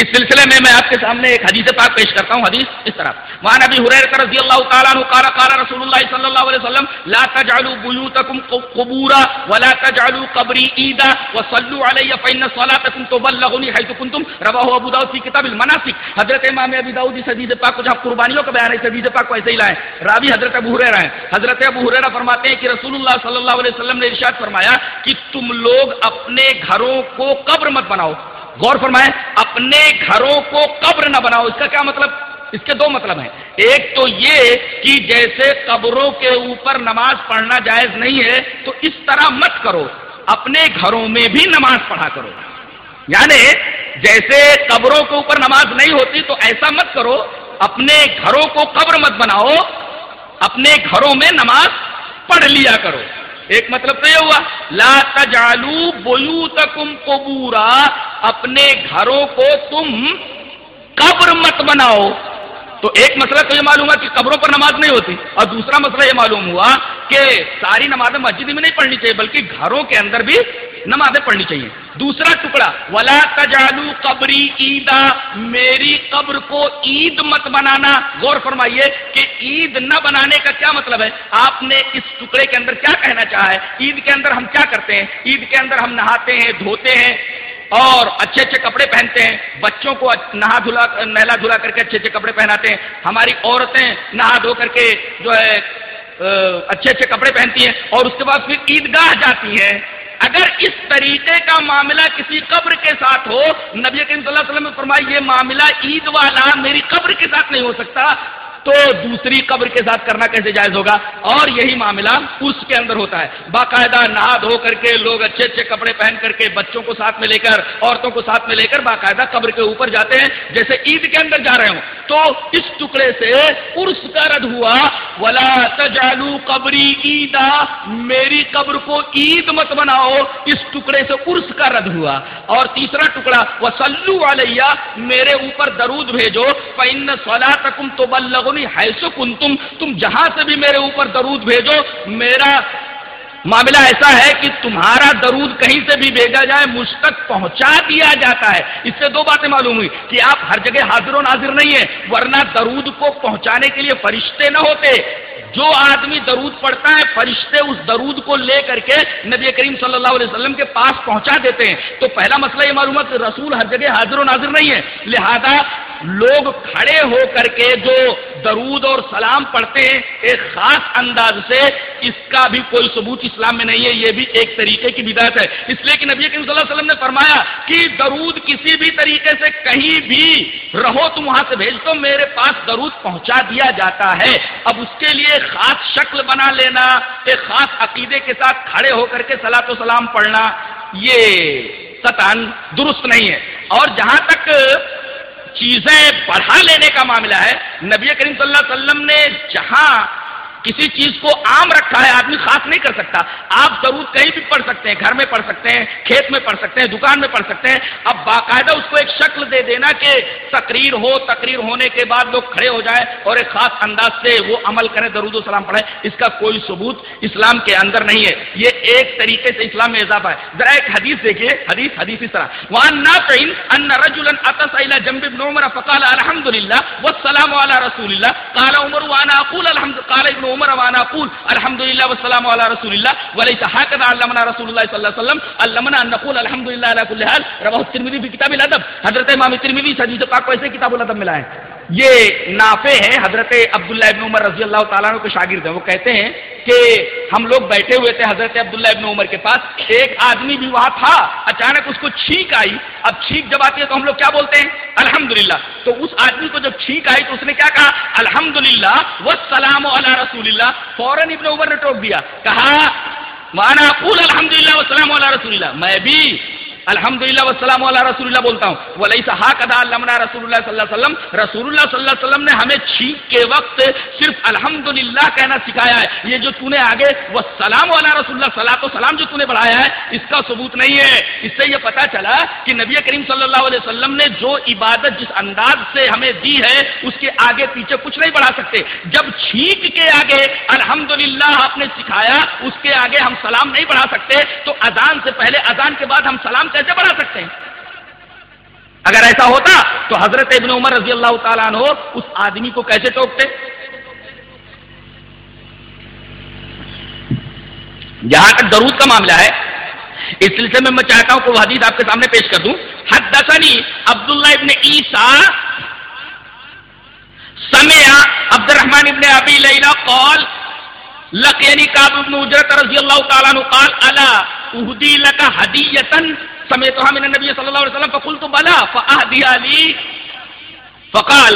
اس سلسلے میں میں آپ کے سامنے ایک حدیث پاک پیش کرتا ہوں، حدیث اس طرح۔ وہاں نبی حریرہ رضی اللہ تعالیٰ عنہ قال قال رسول اللہ صلی اللہ علیہ وسلم، لا تجعلوا بيوتكم قبورا ولا تجعلوا قبري عيدا وصلوا علي فإن صلاتكم تبلغني حيث كنتم رواه ابو داؤد في كتاب المناسك حضرت امام ابی داؤد اس حدیث پاک کو جہاں قربانیوں کا بیان ہے، اس حدیث پاک کو ایسے ہی لائے راوی حضرت ابو ہریرہ ہیں۔ حضرت ابو ہریرہ فرماتے ہیں کہ رسول اللہ صلی اللہ علیہ وسلم نے ارشاد فرمایا کہ تم لوگ اپنے گھروں کو قبر مت بناؤ۔ غور فرمائیں، اپنے گھروں کو قبر نہ بناؤ۔ اس کا کیا مطلب؟ اس کے دو مطلب ہیں۔ ایک تو یہ کہ جیسے قبروں کے اوپر نماز پڑھنا جائز نہیں ہے، تو اس طرح مت کرو۔ اپنے گھروں میں بھی نماز پڑھا کرو۔ یعنی جیسے قبروں کے اوپر نماز نہیں ہوتی، تو ایسا مت کرو۔ اپنے گھروں کو قبر مت بناؤ۔ اپنے گھروں میں نماز پڑھ لیا کرو۔ ایک مطلب تو یہ ہوا، لا تجالو بیوتکم قبورا، اپنے گھروں کو تم قبر مت بناؤ۔ تو ایک مسئلہ تو یہ معلوم ہوا کہ قبروں پر نماز نہیں ہوتی اور دوسرا مسئلہ یہ معلوم ہوا کہ ساری نمازیں مسجد میں نہیں پڑھنی چاہیے، بلکہ گھروں کے اندر بھی نمازیں پڑھنی چاہیے۔ دوسرا ٹکڑا، ولا تجالو قبری عیدا میری قبر کو عید مت بنانا۔ غور فرمائیے کہ عید نہ بنانے کا کیا مطلب ہے؟ آپ نے اس ٹکڑے کے اندر کیا کہنا چاہا ہے؟ عید کے اندر ہم کیا کرتے ہیں؟ عید کے اندر ہم نہاتے ہیں، دھوتے ہیں۔ اور اچھے اچھے کپڑے پہنتے ہیں۔ بچوں کو نہا دھلا نہلا دھلا کر کے اچھے اچھے کپڑے پہناتے ہیں۔ ہماری عورتیں نہا دھو کر کے جو ہے اچھے اچھے کپڑے پہنتی ہیں اور اس کے بعد پھر عیدگاہ جاتی ہیں۔ اگر اس طریقے کا معاملہ کسی قبر کے ساتھ ہو، نبی کریم صلی اللہ علیہ وسلم نے فرمائی یہ معاملہ عید والا میری قبر کے ساتھ نہیں ہو سکتا۔ تو دوسری قبر کے ساتھ کرنا کیسے جائز ہوگا؟ اور یہی معاملہ اس کے اندر ہوتا ہے۔ باقاعدہ نہا دھو کر کے لوگ اچھے اچھے کپڑے پہن کر کے بچوں کو ساتھ میں لے کر، عورتوں کو ساتھ میں لے کر باقاعدہ قبر کے اوپر جاتے ہیں۔ جیسے عید کے اندر جا رہے ہوں، تو اس ٹکڑے سے عرس کا رد ہوا، ولا تجالو قبری عیدا میری قبر کو عید مت بناؤ۔ اس ٹکڑے سے عرس کا رد ہوا۔ اور تیسرا ٹکڑا وسلو علیہ میرے اوپر درود بھیجو فن سولہ تکم تو بلغن بلغ حیث کنتم تم جہاں سے بھی میرے اوپر درود بھیجو، میرا معاملہ ایسا ہے کہ تمہارا درود کہیں سے بھی بھیجا جائے، مجھ تک پہنچا دیا جاتا ہے۔ اس سے دو باتیں معلوم ہوئی کہ آپ ہر جگہ حاضر و ناظر نہیں ہیں، ورنہ درود کو پہنچانے کے لیے فرشتے نہ ہوتے۔ جو آدمی درود پڑھتا ہے، فرشتے اس درود کو لے کر کے نبی کریم صلی اللہ علیہ وسلم کے پاس پہنچا دیتے ہیں۔ تو پہلا مسئلہ یہ معلوم ہے کہ رسول ہر جگہ حاضر و ناظر نہیں ہے۔ لہذا لوگ کھڑے ہو کر کے جو درود اور سلام پڑھتے ہیں، ایک خاص انداز سے اس کا بھی کوئی ثبوت اسلام میں نہیں ہے، یہ بھی ایک طریقے کی بدایت ہے۔ اس لیے کہ نبی کریم صلی اللہ علیہ وسلم نے فرمایا کہ درود کسی بھی طریقے سے کہیں بھی رہو، تم وہاں سے بھیج تو میرے پاس درود پہنچا دیا جاتا ہے۔ اب اس کے لیے خاص شکل بنا لینا، ایک خاص عقیدے کے ساتھ کھڑے ہو کر کے سلاۃ و سلام پڑھنا، یہ ستان درست نہیں ہے۔ اور جہاں تک چیزیں بڑھا لینے کا معاملہ ہے، نبی کریم صلی اللہ علیہ وسلم نے جہاں کسی چیز کو عام رکھا ہے، آدمی خاص نہیں کر سکتا۔ آپ ضرور کہیں بھی پڑھ سکتے ہیں، گھر میں پڑھ سکتے ہیں، کھیت میں پڑھ سکتے ہیں، دکان میں پڑھ سکتے ہیں۔ اب باقاعدہ اس کو ایک شکل دے دینا کہ تقریر ہو، تقریر ہونے کے بعد لوگ کھڑے ہو جائیں اور ایک خاص انداز سے وہ عمل کریں، درود و سلام پڑھیں۔ اس کا کوئی ثبوت اسلام کے اندر نہیں ہے۔ یہ ایک طریقے سے اسلام میں اضافہ ہے۔ ذرا ایک حدیث دیکھیے، حدیث حدیث اس طرح۔ وہاں نہ رجولن جنب ابن عمر فقال الحمد للہ والسلام علی رسول اللہ قال عمر وانا اقول الحمد، قال ابن عمر عمر وانا اقول الحمد لله والسلام على رسول الله وليس هكذا علمنا رسول الله صلى الله عليه وسلم، علمنا ان نقول الحمد لله على كل حال رواه الترمذي في كتاب الادب، حضرت امام ترمذی حدیث پاک کو ایسے کتاب الادب ملا ہے یہ نافع ہیں، حضرت عبداللہ ابن عمر رضی اللہ تعالیٰ کے شاگرد ہیں۔ وہ کہتے ہیں کہ ہم لوگ بیٹھے ہوئے تھے حضرت عبداللہ ابن عمر کے پاس، ایک آدمی بھی وہاں تھا، اچانک اس کو چھینک آئی۔ اب چھینک جب آتی ہے تو ہم لوگ کیا بولتے ہیں؟ الحمدللہ۔ تو اس آدمی کو جب چھینک آئی تو اس نے کیا کہا؟ الحمدللہ، والسلام علی رسول اللہ فوراً ابن عمر نے ٹوک دیا۔ کہا مانا قول الحمدللہ والسلام علی رسول اللہ میں بھی الحمد للہ وسلم علیہ رسول اللہ بولتا ہوں۔ ولی صحاق ادا رسول اللہ صلی اللہ علیہ وسلم۔ رسول اللہ صلی اللہ علیہ وسلم نے ہمیں چھینک کے وقت صرف الحمد للہ کہنا سکھایا ہے۔ یہ جو تو نے آگے وہ سلام رسول اللہ صلاح و سلام جو تو نے بڑھایا ہے، اس کا ثبوت نہیں ہے۔ اس سے یہ پتا چلا کہ نبی کریم صلی اللہ علیہ وسلم نے جو عبادت جس انداز سے ہمیں دی ہے، اس کے آگے پیچھے کچھ نہیں بڑھا سکتے۔ جب چھینک کے آگے الحمد للہ آپ نے سکھایا، اس کے آگے ہم سلام نہیں بڑھا سکتے، تو اذان سے پہلے اذان کے بعد ہم سلام کیسے بڑھا سکتے ہیں؟ اگر ایسا ہوتا تو حضرت ابن عمر رضی اللہ تعالیٰ عنہ اس آدمی کو کیسے ٹوکتے؟ جہاں تک درود کا معاملہ ہے۔ اس سلسلے میں میں چاہتا ہوں کہ وہ حدیث آپ کے سامنے پیش کر دوں۔ حدثنی عبداللہ ابن عیسیٰ سمع عبد الرحمن ابن ابی لیلہ قال، لقینی کعب ابن اجرت رضی اللہ تعالیٰ عنہ قال، الا اہدی لکا حدیتا سمیتها من النبی صلی اللہ علیہ وسلم فقلت بلا فاہدیا لی فقال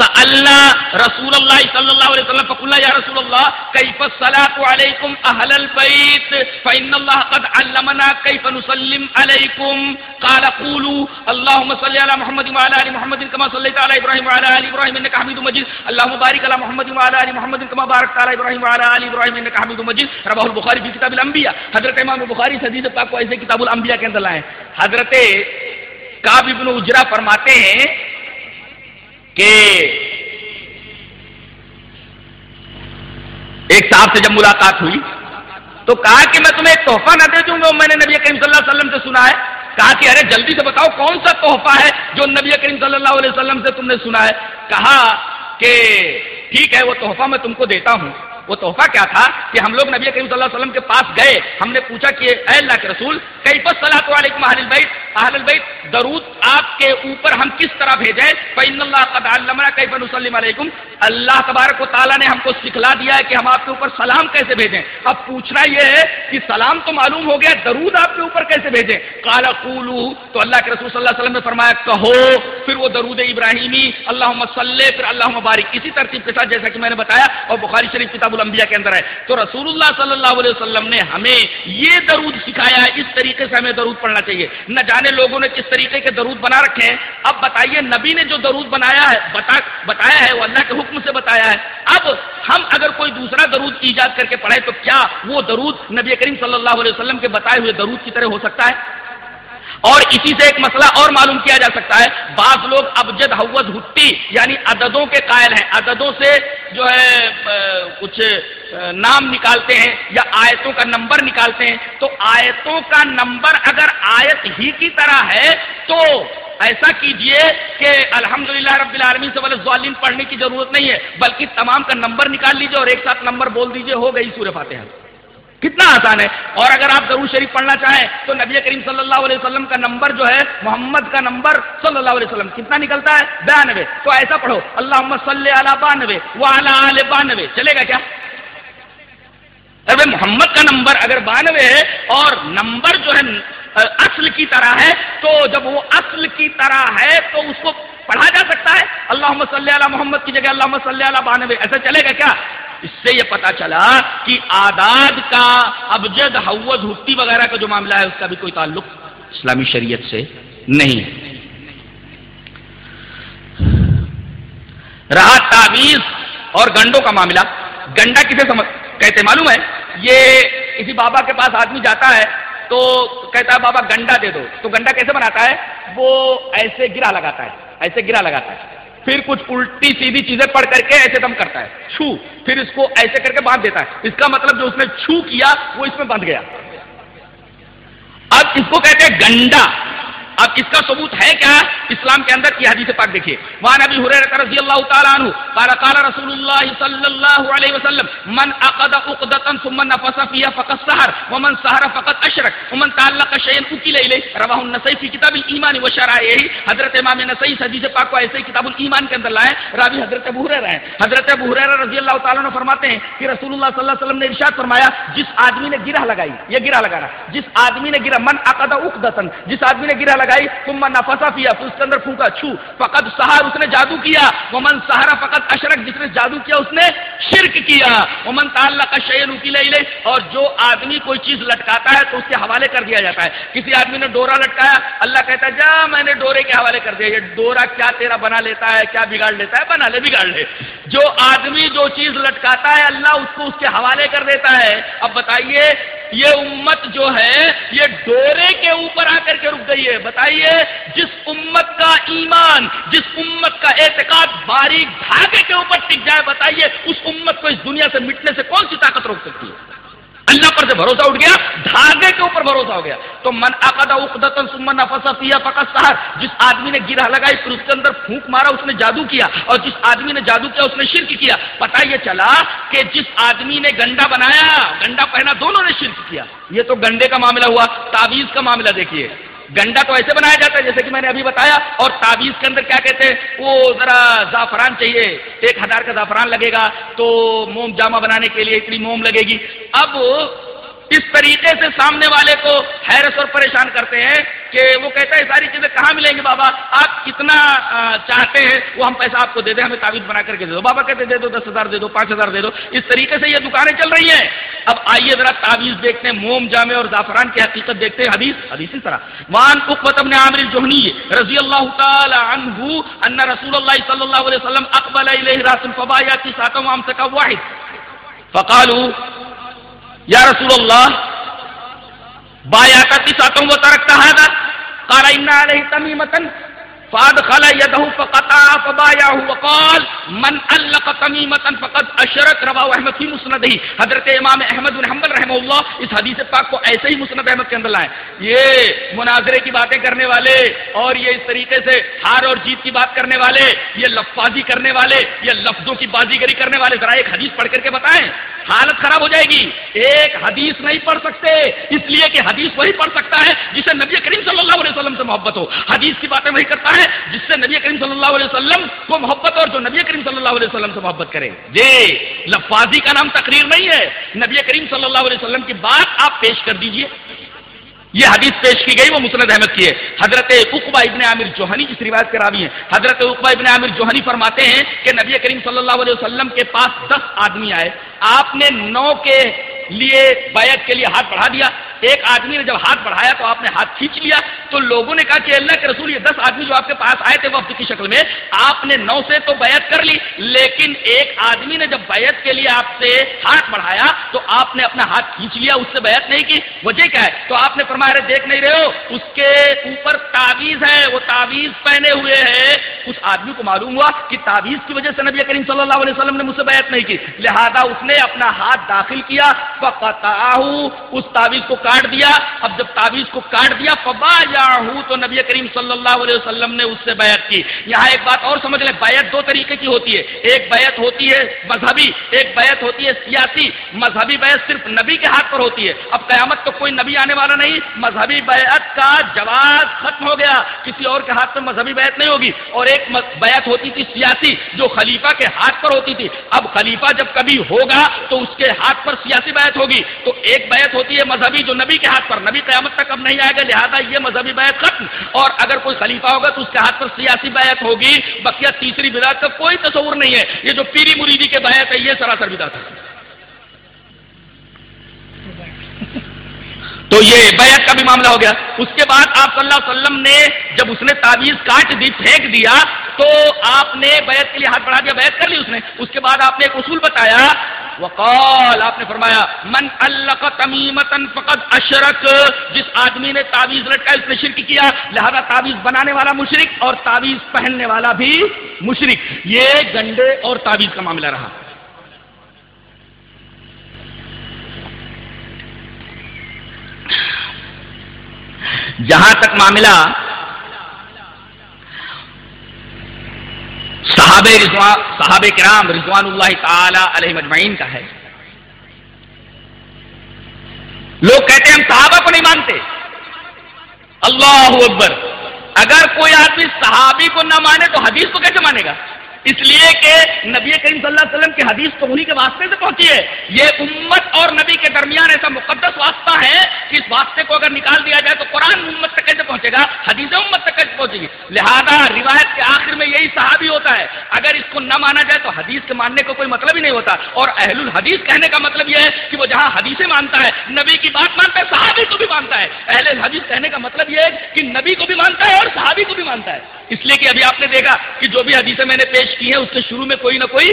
سألنا رسول الله صلى الله عليه وسلم، فقلنا يا رسول الله، كيف الصلاة عليكم أهل البيت؟ فإن الله قد علمنا كيف نسلم عليكم. قال، قولوا، اللهم صل على محمد وعلى آل محمد كما صليت على إبراهيم وعلى آل إبراهيم إنك حميد مجيد. اللهم بارك على محمد وعلى آل محمد كما باركت على إبراهيم وعلى آل إبراهيم إنك حميد مجيد. رواه البخاري في كتاب الأنبياء. حضرت امام بخاری حدیث پاک کو ایسے کتاب الانبیاء کے اندر لائے حضرت کعب ابن اجرا فرماتے ہیں کہ ایک صاحب سے جب ملاقات ہوئی تو کہا کہ میں تمہیں ایک تحفہ نہ دے دوں گا، میں نے نبی کریم صلی اللہ علیہ وسلم سے سنا ہے۔ کہا کہ ارے جلدی سے بتاؤ کون سا تحفہ ہے جو نبی کریم صلی اللہ علیہ وسلم سے تم نے سنا ہے۔ کہا کہ ٹھیک ہے، وہ تحفہ میں تم کو دیتا ہوں۔ وہ تحفہ کیا تھا کہ ہم لوگ نبی کریم صلی اللہ علیہ وسلم کے پاس گئے۔ ہم نے پوچھا کہ اے اللہ کے رسول کئی پس صلاح علیکم اہل البیت؟ اہل البیت درود آپ کے اوپر ہم کس طرح بھیجیں؟ فإن اللہ قد علمنا کیف نسلم علیکم اللہ تبارک و تعالیٰ نے ہم کو سکھلا دیا ہے کہ ہم آپ کے اوپر سلام کیسے بھیجیں۔ اب پوچھنا یہ ہے کہ سلام تو معلوم ہو گیا، درود آپ کے اوپر کیسے بھیجیں؟ کالا قولو تو اللہ کے رسول صلی اللہ علیہ وسلم نے فرمایا، کہو، پھر وہ درود ابراہیمی اللہ مسلح پھر اللہ مبارک اسی ترتیب کے ساتھ جیسا کہ میں نے بتایا، اور بخاری شریف کتاب الانبیاء کے اندر ہے۔ تو رسول اللہ صلی اللہ علیہ وسلم نے ہمیں یہ درود سکھایا ہے، اس طریقے سے ہمیں درود پڑھنا چاہیے۔ نہ جانے لوگوں نے کس طریقے کے درود درود بنا رکھے ہیں۔ اب بتائیے، نبی نے جو درود بنایا ہے، بتا بتایا ہے، وہ اللہ کے حکم سے بتایا ہے۔ اب ہم اگر کوئی دوسرا درود ایجاد کر کے پڑھے تو کیا وہ درود نبی کریم صلی اللہ علیہ وسلم کے بتائے ہوئے درود کی طرح ہو سکتا ہے؟ اور اسی سے ایک مسئلہ اور معلوم کیا جا سکتا ہے۔ بعض لوگ ابجد حوض ہٹی یعنی عددوں کے قائل ہیں۔ عددوں سے جو ہے کچھ نام نکالتے ہیں یا آیتوں کا نمبر نکالتے ہیں، تو آیتوں کا نمبر اگر آیت ہی کی طرح ہے، تو ایسا کیجیے کہ الحمدللہ رب العالمین سے والے پڑھنے کی ضرورت نہیں ہے، بلکہ تمام کا نمبر نکال لیجیے اور ایک ساتھ نمبر بول دیجیے، ہو گئی سورہ فاتحہ۔ کتنا آسان ہے۔ اور اگر آپ ضرور شریف پڑھنا چاہیں، تو نبی کریم صلی اللہ علیہ وسلم کا نمبر جو ہے، محمد کا نمبر صلی اللہ علیہ وسلم، کتنا نکلتا ہے؟ بانوے۔ تو ایسا پڑھو اللہ صلی علی بانوے وہ اعلیٰ بانوے۔ چلے گا کیا؟ ارے محمد کا نمبر اگر بانوے ہے اور نمبر جو ہے اصل کی طرح ہے، تو جب وہ اصل کی طرح ہے، تو اس کو پڑھا جا سکتا ہے۔ اللہ صلی علی محمد کی جگہ اللہ صلی علی بانوے، ایسا چلے گا کیا؟ اس سے یہ پتا چلا کہ آداد کا ابجد حوض ہفتی وغیرہ کا جو معاملہ ہے، اس کا بھی کوئی تعلق اسلامی شریعت سے نہیں ہے۔ رہا تعویذ اور گنڈوں کا معاملہ۔ گنڈا کسے سمجھ کہتے معلوم ہے، یہ کسی بابا کے پاس آدمی جاتا ہے تو کہتا ہے بابا گنڈا دے دو۔ تو گنڈا کیسے بناتا ہے؟ وہ ایسے گرا لگاتا ہے، ایسے گرا لگاتا ہے۔ پھر کچھ الٹی سیدھی چیزیں پڑھ کر کے ایسے دم کرتا ہے، چھو۔ پھر اس کو ایسے کر کے باندھ دیتا ہے۔ اس کا مطلب جو اس نے چھو کیا، وہ اس میں بند گیا۔ اب اس کو کہتے ہیں گنڈا۔ اب اس کا ثبوت ہے کیا اسلام کے اندر؟ کی حدیث پاک دیکھیے۔ وہاں نبی حریرہ رضی اللہ تعالیٰ عنہ، قال قال رسول اللہ صلی اللہ علیہ وسلم، من اقد اقدتا ثم نفس فيها فقد سحر، ومن سحر فقد اشرك ومن تعلق شيئا اكل اليه رواه النسائی فی کتاب الايمان وشرائعه حضرت امام نسائی اس حدیث پاک کو ایسے کتاب الایمان کے اندر لائے، راوی حضرت ابو ہریرہ ہیں۔ حضرت ابو ہریرہ رضی اللہ تعالیٰ عنہ فرماتے ہیں کہ رسول اللہ صلی اللہ علیہ وسلم نے ارشاد فرمایا، جس آدمی نے گرہ لگائی، یہ گرہ لگانا، جس آدمی نے گرہ، من اقد اقدتا جس آدمی نے گرہ لگائی، ثم نفسا پیا پھر اس کے اندر پھونکا، چھو۔ فقط سہار اس نے جادو کیا۔ ومن سہارا فقط اشرک، جس نے جادو کیا اس نے شرک کیا۔ ومن تعلق کا شعین لے اور جو آدمی کوئی چیز لٹکاتا ہے تو اس کے حوالے کر دیا جاتا ہے۔ کسی آدمی نے ڈورا لٹکایا، اللہ کہتا ہے، جا، میں نے ڈورے کے حوالے کر دیا۔ یہ ڈورا کیا تیرا بنا لیتا ہے، کیا بگاڑ لیتا ہے؟ بنا لے، بگاڑ لے۔ جو آدمی جو چیز لٹکاتا ہے، اللہ اس کو اس کے حوالے کر دیتا ہے۔ اب بتائیے یہ امت جو ہے، یہ ڈورے کے اوپر آ کر کے رک گئی ہے۔ بتائیے، جس امت کا ایمان، جس امت کا اعتقاد باریک دھاگے کے اوپر ٹک جائے، بتائیے، اس امت کو اس دنیا سے مٹنے سے کون سی طاقت روک سکتی ہے؟ اللہ پر سے بھروسہ اٹھ گیا، دھاگے کے اوپر بھروسہ ہو گیا۔ تو من اقدا سمن فیا فقط سہر جس آدمی نے گرہ لگائی، پھر اس کے اندر پھونک مارا، اس نے جادو کیا۔ اور جس آدمی نے جادو کیا، اس نے شرک کیا۔ پتا یہ چلا کہ جس آدمی نے گنڈا بنایا، گنڈا پہنا دونوں نے شرک کیا۔ یہ تو گنڈے کا معاملہ ہوا، تعویذ کا معاملہ دیکھیے۔ گنڈا تو ایسے بنایا جاتا ہے جیسے کہ میں نے ابھی بتایا، اور تعویذ کے اندر کیا کہتے ہیں؟ وہ ذرا زعفران چاہیے، ایک ہزار کا زعفران لگے گا، تو موم جامع بنانے کے لیے اتنی موم لگے گی۔ اب اس طریقے سے سامنے والے کو حیرت اور پریشان کرتے ہیں کہ وہ کہتا ہے ساری چیزیں کہاں ملیں گی بابا؟ آپ کتنا چاہتے ہیں وہ ہم پیسہ آپ کو دے دیں، ہمیں تعویذ بنا کر کے دے دو۔ بابا کہتے دے دو، دس ہزار دے دو، پانچ ہزار دے دو۔ اس طریقے سے یہ دکانیں چل رہی ہیں۔ اب آئیے ذرا تعویذ دیکھتے ہیں، موم جامع اور زعفران کی حقیقت دیکھتے ہیں، حدیث حدیث اس طرح۔ وان اقبت ابن عامر الجہنی رضی اللہ تعالی عنہ ان رسول اللہ صلی اللہ علیہ وسلم اقبل الیہ راس فبایاتی ساتم امسک واحد۔ فقالوا یا رسول اللہ، بایا کا تساتوں وہ ترکتا ہے قال ان علیہ تمیمتن فادخل يده فقطع فبايعه وقال من علق تميمه فقد اشرك رواه احمد في مسنده حضرت امام احمد بن حنبل رحمہ اللہ اس حدیث پاک کو ایسے ہی مسند احمد کے اندر لائے۔ یہ مناظرے کی باتیں کرنے والے اور یہ اس طریقے سے ہار اور جیت کی بات کرنے والے، یہ لفاظی کرنے والے، یہ لفظوں کی بازیگری کرنے والے، ذرا ایک حدیث پڑھ کر کے بتائیں۔ حالت خراب ہو جائے گی۔ ایک حدیث نہیں پڑھ سکتے، اس لیے کہ حدیث وہی پڑھ سکتا ہے جسے نبی کریم صلی اللہ علیہ وسلم سے محبت ہو۔ حدیث کی باتیں وہی کرتا ہے جس سے نبی کریم صلی اللہ علیہ وسلم کو محبت اور جو نبی کریم صلی اللہ علیہ وسلم سے محبت کرے۔ جی لفاظی کا نام تقریر نہیں ہے۔ نبی کریم صلی اللہ علیہ وسلم کی بات آپ پیش کر دیجیے۔ یہ حدیث پیش کی گئی، وہ مسند احمد کی ہے۔ حضرت اقبا ابن عامر جوہنی جس روایت کے راوی ہیں۔ حضرت اقبا ابن عامر جوہنی فرماتے ہیں کہ نبی کریم صلی اللہ علیہ وسلم کے پاس دس آدمی آئے۔ آپ نے نو کے لیے بیعت کے لیے ہاتھ بڑھا دیا۔ ایک آدمی نے جب ہاتھ بڑھایا تو آپ نے ہاتھ کھینچ لیا تو لوگوں نے کہا کہ اللہ کے رسول یہ دس آدمی جو آپ کے پاس آئے تھے وقت کی شکل میں آپ نے نو سے تو بیعت کر لی لیکن ایک آدمی نے جب بیعت کے لیے آپ سے ہاتھ بڑھایا تو آپ نے اپنا ہاتھ کھینچ لیا، اس سے بیعت نہیں کی۔ وجہ کیا ہے؟ تو آپ نے فرمایا دیکھ نہیں رہے ہو، اس کے اوپر تعویذ ہے، وہ تعویذ پہنے ہوئے ہے۔ اس آدمی کو معلوم ہوا کہ تعویذ کی وجہ سے نبی کریم صلی اللہ علیہ وسلم نے مجھ سے بیعت نہیں کی۔ لہذا اس نے اپنا ہاتھ داخل کیا اس تعویذ کو کاٹ دیا، اب جب تعویذ کو کاٹ دیا فبا یا تو نبی کریم صلی اللہ علیہ وسلم نے اس سے بیعت کی۔ یہاں ایک بات اور سمجھ لیں، بیعت دو طریقے کی ہوتی ہے۔ ایک بیعت ہوتی ہے مذہبی، ایک بیعت ہوتی ہے سیاسی۔ مذہبی بیعت صرف نبی کے ہاتھ پر ہوتی ہے۔ اب قیامت تو کوئی نبی آنے والا نہیں، مذہبی بیعت کا جواز ختم ہو گیا۔ کسی اور کے ہاتھ میں مذہبی بیعت نہیں ہوگی۔ اور ایک بیعت ہوتی تھی سیاسی، جو خلیفہ کے ہاتھ پر ہوتی تھی۔ اب خلیفہ جب کبھی ہوگا، تو اس کے ہاتھ پر سیاسی بیعت ہوگی۔ تو ایک بیعت ہوتی ہے مذہبی، جو نبی کے ہاتھ پر، نبی قیامت تک اب نہیں آئے گا، لہٰذا یہ مذہبی بیعت ختم۔ اور اگر کوئی خلیفہ ہوگا تو اس کے ہاتھ پر سیاسی بیعت ہوگی، بقیہ تیسری بدعت کا کوئی تصور نہیں ہے۔ یہ جو پیری مریدی کے بیعت ہے، یہ سراسر بدعت ہے۔ تو یہ بیعت کا بھی معاملہ ہو گیا۔ اس کے بعد آپ صلی اللہ علیہ وسلم نے جب اس نے تعویذ کاٹ دی، پھینک دیا، تو آپ نے بیعت کے لیے ہاتھ بڑھا دیا، بیعت کر لی اس نے۔ اس کے بعد آپ نے ایک اصول بتایا، وقال، آپ نے فرمایا، من اللہ تمیمتن فقط اشرک. جس آدمی نے تعویذ لٹکا، اس نے شرک کیا۔ لہذا تعویذ بنانے والا مشرک اور تعویذ پہننے والا بھی مشرک۔ یہ گنڈے اور تعویذ کا معاملہ رہا۔ جہاں تک معاملہ صحاب صحاب کرام رضوان اللہ تعالی علیہ مجمعین کا ہے۔ لوگ کہتے ہیں ہم صحابہ کو نہیں مانتے۔ اللہ اکبر۔ اگر کوئی آدمی صحابی کو نہ مانے تو حدیث کو کیسے مانے گا؟ اس لیے کہ نبی کریم صلی اللہ علیہ وسلم کی حدیث تو انہیں کے واسطے سے پہنچی ہے۔ یہ امت اور نبی کے درمیان ایسا مقدس واسطہ ہے کہ اس واسطے کو اگر نکال دیا جائے تو قرآن امت تک کیسے پہنچے گا؟ حدیث امت تک کیسے پہنچے گی؟ لہذا روایت کے آخر میں یہی صحابی ہوتا ہے۔ اگر اس کو نہ مانا جائے تو حدیث کے ماننے کو کوئی مطلب ہی نہیں ہوتا۔ اور اہل الحدیث کہنے کا مطلب یہ ہے کہ وہ جہاں حدیثیں مانتا ہے، نبی کی بات مانتا ہے، صحابی کو بھی مانتا ہے۔ اہل الحدیث کہنے کا مطلب یہ ہے کہ نبی کو بھی مانتا ہے اور صحابی کو بھی مانتا ہے۔ اس لیے کہ ابھی آپ نے دیکھا کہ جو بھی حدیثیں میں نے پیش کی ہیں، اس کے شروع میں کوئی نہ کوئی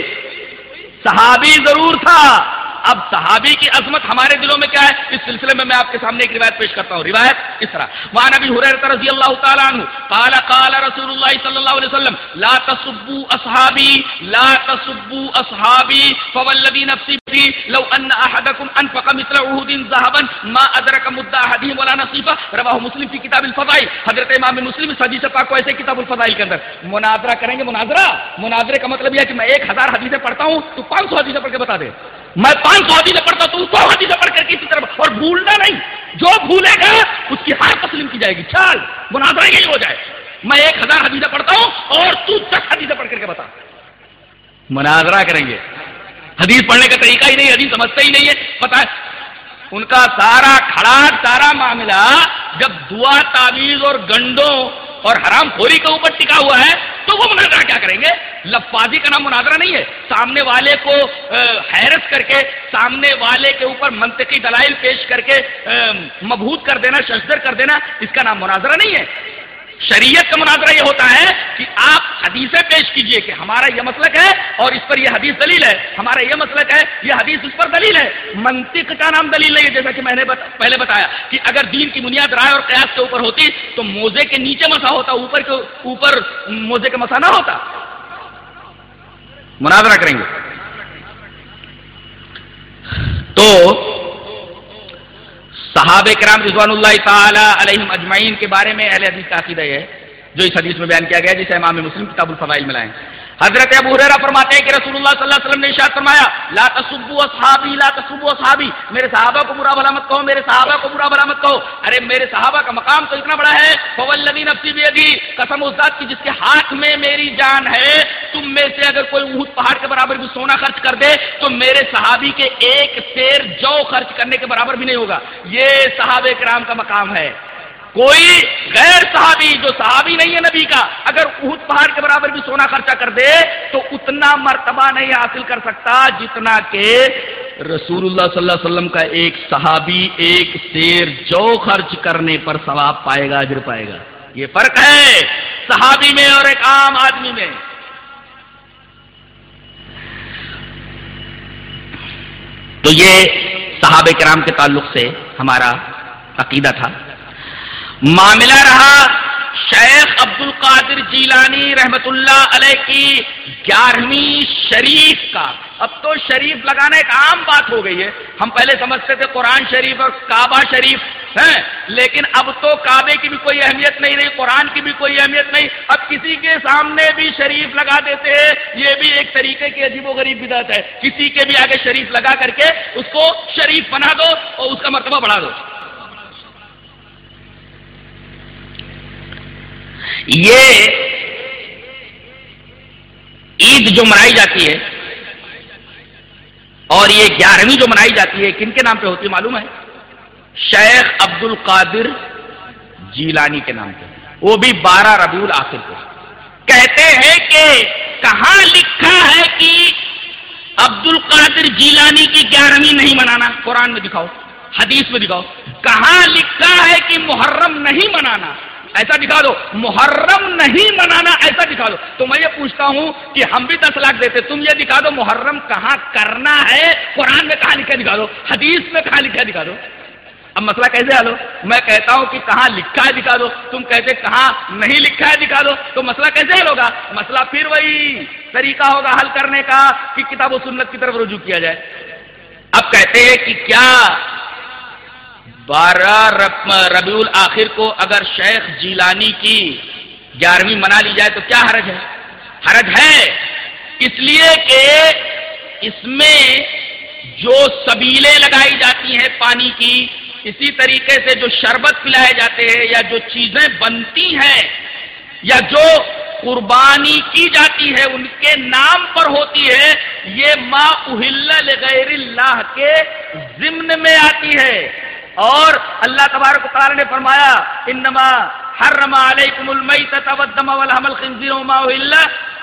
صحابی ضرور تھا۔ اب صحابی کی عظمت ہمارے دلوں میں کیا ہے؟ اس سلسلے میں میں آپ کے سامنے ایک روایت پیش کرتا ہوں۔ روایت اس طرح۔ وہاں نبی حریرت رضی اللہ تعالیٰ عنہ قال قال رسول اللہ صلی اللہ علیہ وسلم، لا تصبوا اصحابی، لا تصبوا اصحابی، فوالذی نفسی بھی لو ان احدکم انفق مثل عہد ذهبا ما ادرک مدہ احدهم ولا نصیفہ۔ رواہ مسلم فی کتاب الفضائل۔ حضرت امام مسلم اس حدیث پاک کو ایسے کتاب الفضائل کے اندر۔ مناظرہ کریں گے؟ مناظرہ؟ مناظرے کا مطلب یہ ہے کہ میں ایک ہزار حدیثیں پڑھتا ہوں تو پانچ سو حدیثیں پڑھ کے بتا دے میں پانچ سو حدیثیں پڑھتا تو سو حدیثیں پڑھ کر کسی طرف اور بھولنا نہیں۔ جو بھولے گا، اس کی ہار تسلیم کی جائے گی۔ چال، مناظرہ یہی ہو جائے۔ میں ایک ہزار حدیثیں پڑھتا ہوں اور تو دس حدیثیں پڑھ کر کے بتا مناظرہ کریں گے۔ حدیث پڑھنے کا طریقہ ہی نہیں حدیث سمجھتا ہی نہیں ہے۔ پتا ہے، ان کا سارا کھڑا سارا معاملہ جب دعا، تعویذ اور گنڈوں اور حرام خوری کے اوپر ٹکا ہوا ہے، تو وہ مناظرہ کیا کریں گے؟ لفاظی کا نام مناظرہ نہیں ہے۔ سامنے والے کو حیرت کر کے، سامنے والے کے اوپر منطقی دلائل پیش کر کے مبہوت کر دینا، ششدر کر دینا، اس کا نام مناظرہ نہیں ہے۔ شریعت کا مناظرہ یہ ہوتا ہے کہ آپ حدیثیں پیش کیجیے کہ ہمارا یہ مسلک ہے اور اس پر یہ حدیث دلیل ہے، ہمارا یہ مسلک ہے، یہ حدیث اس پر دلیل ہے۔ منطق کا نام دلیل نہیں ہے، جیسا کہ میں نے پہلے بتایا کہ اگر دین کی بنیاد رائے اور قیاس کے اوپر ہوتی تو موزے کے نیچے مسا ہوتا، اوپر کے، اوپر موزے کا مسا نہ ہوتا۔ مناظرہ کریں گے۔ تو صحابہ کرام رضوان اللہ تعالی علیہم اجمعین کے بارے میں اہل حدیث کا عقیدہ ہے، جو اس حدیث میں بیان کیا گیا جسے امام مسلم کتاب الفضائل میں لائیں۔ حضرت ابو حریرہ فرماتے ہیں کہ رسول اللہ صلی اللہ علیہ وسلم نے ارشاد فرمایا، لا تسبوا اصحابی، لا تسبوا اصحابی۔ میرے صحابہ کو برا بھلا مت کہو، میرے صحابہ کو برا بھلا مت کہو۔ ارے میرے صحابہ کا مقام تو اتنا بڑا ہے، فوالذی نفسی بیدی، قسم اس ذات کی جس کے ہاتھ میں میری جان ہے۔ تم میں سے اگر کوئی احد پہاڑ کے برابر بھی سونا خرچ کر دے، تو میرے صحابی کے ایک سیر جو خرچ کرنے کے برابر بھی نہیں ہوگا۔ یہ صحابہ کرام کا مقام ہے۔ کوئی غیر صحابی، جو صحابی نہیں ہے نبی کا، اگر اہد پہاڑ کے برابر بھی سونا خرچہ کر دے، تو اتنا مرتبہ نہیں حاصل کر سکتا جتنا کہ رسول اللہ صلی اللہ علیہ وسلم کا ایک صحابی، ایک سیر جو خرچ کرنے پر ثواب پائے گا، اجر پائے گا۔ یہ فرق ہے صحابی میں اور ایک عام آدمی میں۔ تو یہ صحابہ کرام کے تعلق سے ہمارا عقیدہ تھا۔ معاملہ رہا شیخ عبد القادر جیلانی رحمت اللہ علیہ کی گیارہویں شریف کا۔ اب تو شریف لگانا ایک عام بات ہو گئی ہے۔ ہم پہلے سمجھتے تھے قرآن شریف اور کعبہ شریف ہیں، لیکن اب تو کعبے کی بھی کوئی اہمیت نہیں رہی قرآن کی بھی کوئی اہمیت نہیں۔ اب کسی کے سامنے بھی شریف لگا دیتے ہیں، یہ بھی ایک طریقے کی عجیب و غریب بدعت ہے۔ کسی کے بھی آگے شریف لگا کر کے اس کو شریف بنا دو اور اس کا مرتبہ بڑھا دو۔ یہ عید جو منائی جاتی ہے اور یہ گیارہویں جو منائی جاتی ہے، کن کے نام پہ ہوتی ہے معلوم ہے؟ شیخ عبد القادر جیلانی کے نام پہ۔ وہ بھی بارہ ربیع الآخر کو۔ کہتے ہیں کہ کہاں لکھا ہے کہ عبد القادر جیلانی کی گیارہویں نہیں منانا؟ قرآن میں دکھاؤ، حدیث میں دکھاؤ۔ کہاں لکھا ہے کہ محرم نہیں منانا؟ ایسا دکھا دو۔ محرم نہیں منانا ایسا دکھا دو۔ تو میں یہ پوچھتا ہوں کہ ہم بھی دس لاکھ دیتے، تم یہ دکھا دو محرم کہاں کرنا ہے؟ قرآن میں کہاں لکھا دکھا دو، حدیث میں کہاں لکھا دکھا دو؟ اب مسئلہ کیسے حل ہو؟ میں کہتا ہوں کہ کہاں لکھا ہے دکھا دو۔ تم کہتے کہاں نہیں لکھا ہے دکھا دو۔ تو مسئلہ کیسے حل ہوگا؟ مسئلہ پھر وہی طریقہ ہوگا حل کرنے کا کہ کتاب و سنت کی طرف رجوع کیا جائے۔ اب کہتے ہیں کہ کیا بارہ ربیع الآخر کو اگر شیخ جیلانی کی گیارہویں منا لی جائے تو کیا حرج ہے؟ حرج ہے۔ اس لیے کہ اس میں جو سبیلیں لگائی جاتی ہیں پانی کی، اسی طریقے سے جو شربت پلائے جاتے ہیں یا جو چیزیں بنتی ہیں یا جو قربانی کی جاتی ہے، ان کے نام پر ہوتی ہے، یہ ما اہل غیر اللہ کے ضمن میں آتی ہے۔ اور اللہ تبارک تعالی نے فرمایا، انما حرم علیکم المیتۃ والدم والحم الخنزیر وما اهل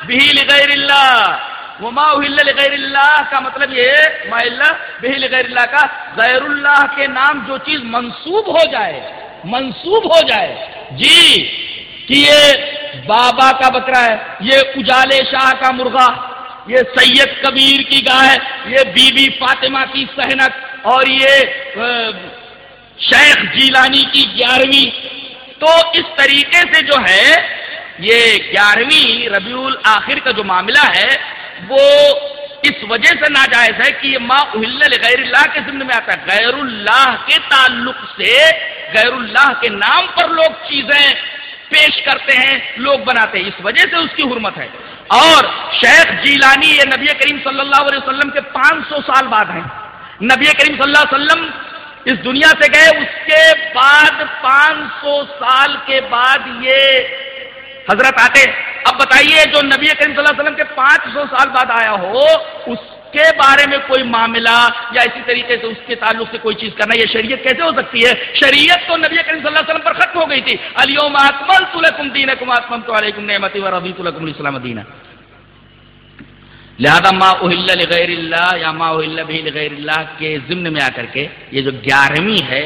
به لغیر اللہ. وما اهل لغیر اللہ کا مطلب یہ ہے، ما الا به لغیر اللہ کا غیر اللہ کے نام جو چیز منسوب ہو جائے، منسوب ہو جائے۔ جی کہ یہ بابا کا بکرا ہے، یہ اجالے شاہ کا مرغا، یہ سید کبیر کی گائے یہ بی بی فاطمہ کی سہنک اور یہ شیخ جیلانی کی گیارہویں۔ تو اس طریقے سے جو ہے، یہ گیارہویں ربیع الآخر کا جو معاملہ ہے، وہ اس وجہ سے ناجائز ہے کہ یہ ماں غیر اللہ کے ضمن میں آتا ہے۔ غیر اللہ کے تعلق سے، غیر اللہ کے نام پر لوگ چیزیں پیش کرتے ہیں، لوگ بناتے ہیں۔ اس وجہ سے اس کی حرمت ہے۔ اور شیخ جیلانی یہ نبی کریم صلی اللہ علیہ وسلم کے پانچ سو سال بعد ہیں۔ نبی کریم صلی اللہ علیہ وسلم اس دنیا سے گئے، اس کے بعد پانچ سو سال کے بعد یہ حضرت آتے۔ اب بتائیے، جو نبی کریم صلی اللہ علیہ وسلم کے پانچ سو سال بعد آیا ہو، اس کے بارے میں کوئی معاملہ یا اسی طریقے سے اس کے تعلق سے کوئی چیز کرنا، یہ شریعت کیسے ہو سکتی ہے؟ شریعت تو نبی کریم صلی اللہ علیہ وسلم پر ختم ہو گئی تھی۔ علیوم اکمل تلکم دین کم آتمم تو علیکم نعمتی و رضی تلکم الاسلام دینا۔ لہذا ما اہل لغیر اللہ یا ما اہل بھی لغیر اللہ کے ضمن میں آ کر کے یہ جو گیارہویں ہے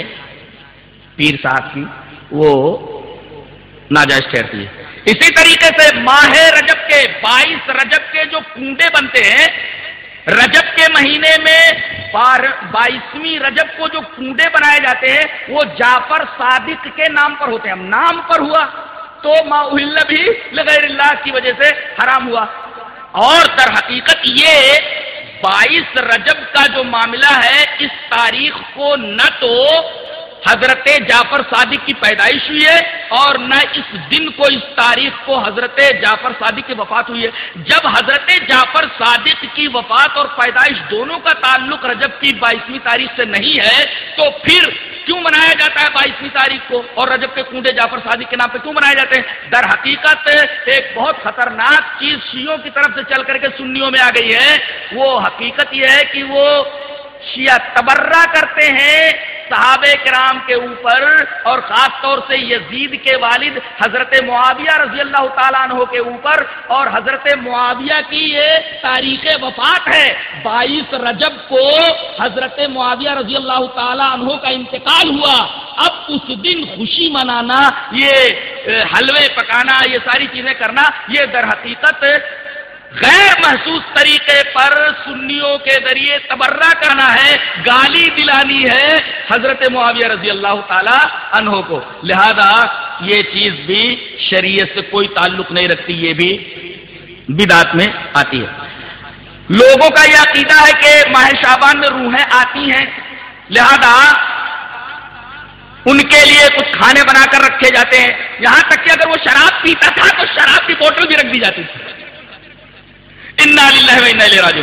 پیر صاحب کی، وہ ناجائز ٹھہرتی ہے اسی طریقے سے ماہ رجب کے بائیس رجب کے جو کنڈے بنتے ہیں، رجب کے مہینے میں بائیسویں رجب کو جو کنڈے بنائے جاتے ہیں، وہ جعفر صادق کے نام پر ہوتے ہیں۔ نام پر ہوا تو ماحول بھی لغیر اللہ کی وجہ سے حرام ہوا۔ اور در حقیقت یہ بائیس رجب کا جو معاملہ ہے، اس تاریخ کو نہ تو حضرت جعفر صادق کی پیدائش ہوئی ہے اور نہ اس دن کو، اس تاریخ کو حضرت جعفر صادق کی وفات ہوئی ہے۔ جب حضرت جعفر صادق کی وفات اور پیدائش دونوں کا تعلق رجب کی بائیسویں تاریخ سے نہیں ہے، تو پھر کیوں منایا جاتا ہے بائیسویں تاریخ کو اور رجب کے کنڈے جعفر صادق کے نام پہ کیوں منائے جاتے ہیں؟ در حقیقت ایک بہت خطرناک چیز شیوں کی طرف سے چل کر کے سنیوں میں آ گئی ہے۔ وہ حقیقت یہ ہے کہ وہ شیعہ تبرہ کرتے ہیں صحابہ کرام کے اوپر اور خاص طور سے یزید کے والد حضرت معاویہ رضی اللہ تعالیٰ عنہ کے اوپر اور حضرت معاویہ کی یہ تاریخ وفات ہے بائیس رجب کو حضرت معاویہ رضی اللہ تعالیٰ عنہ کا انتقال ہوا۔ اب اس دن خوشی منانا، یہ حلوے پکانا، یہ ساری چیزیں کرنا، یہ در حقیقت غیر محسوس طریقے پر سنیوں کے ذریعے تبرہ کرنا ہے، گالی دلانی ہے حضرت معاویہ رضی اللہ تعالی عنہ کو۔ لہذا یہ چیز بھی شریعت سے کوئی تعلق نہیں رکھتی، یہ بھی بدات میں آتی ہے۔ لوگوں کا یہ عقیدہ ہے کہ ماہ شابان میں روحیں آتی ہیں، لہذا ان کے لیے کچھ کھانے بنا کر رکھے جاتے ہیں۔ یہاں تک کہ اگر وہ شراب پیتا تھا تو شراب کی بوٹل بھی رکھ دی جاتی تھی۔ راجو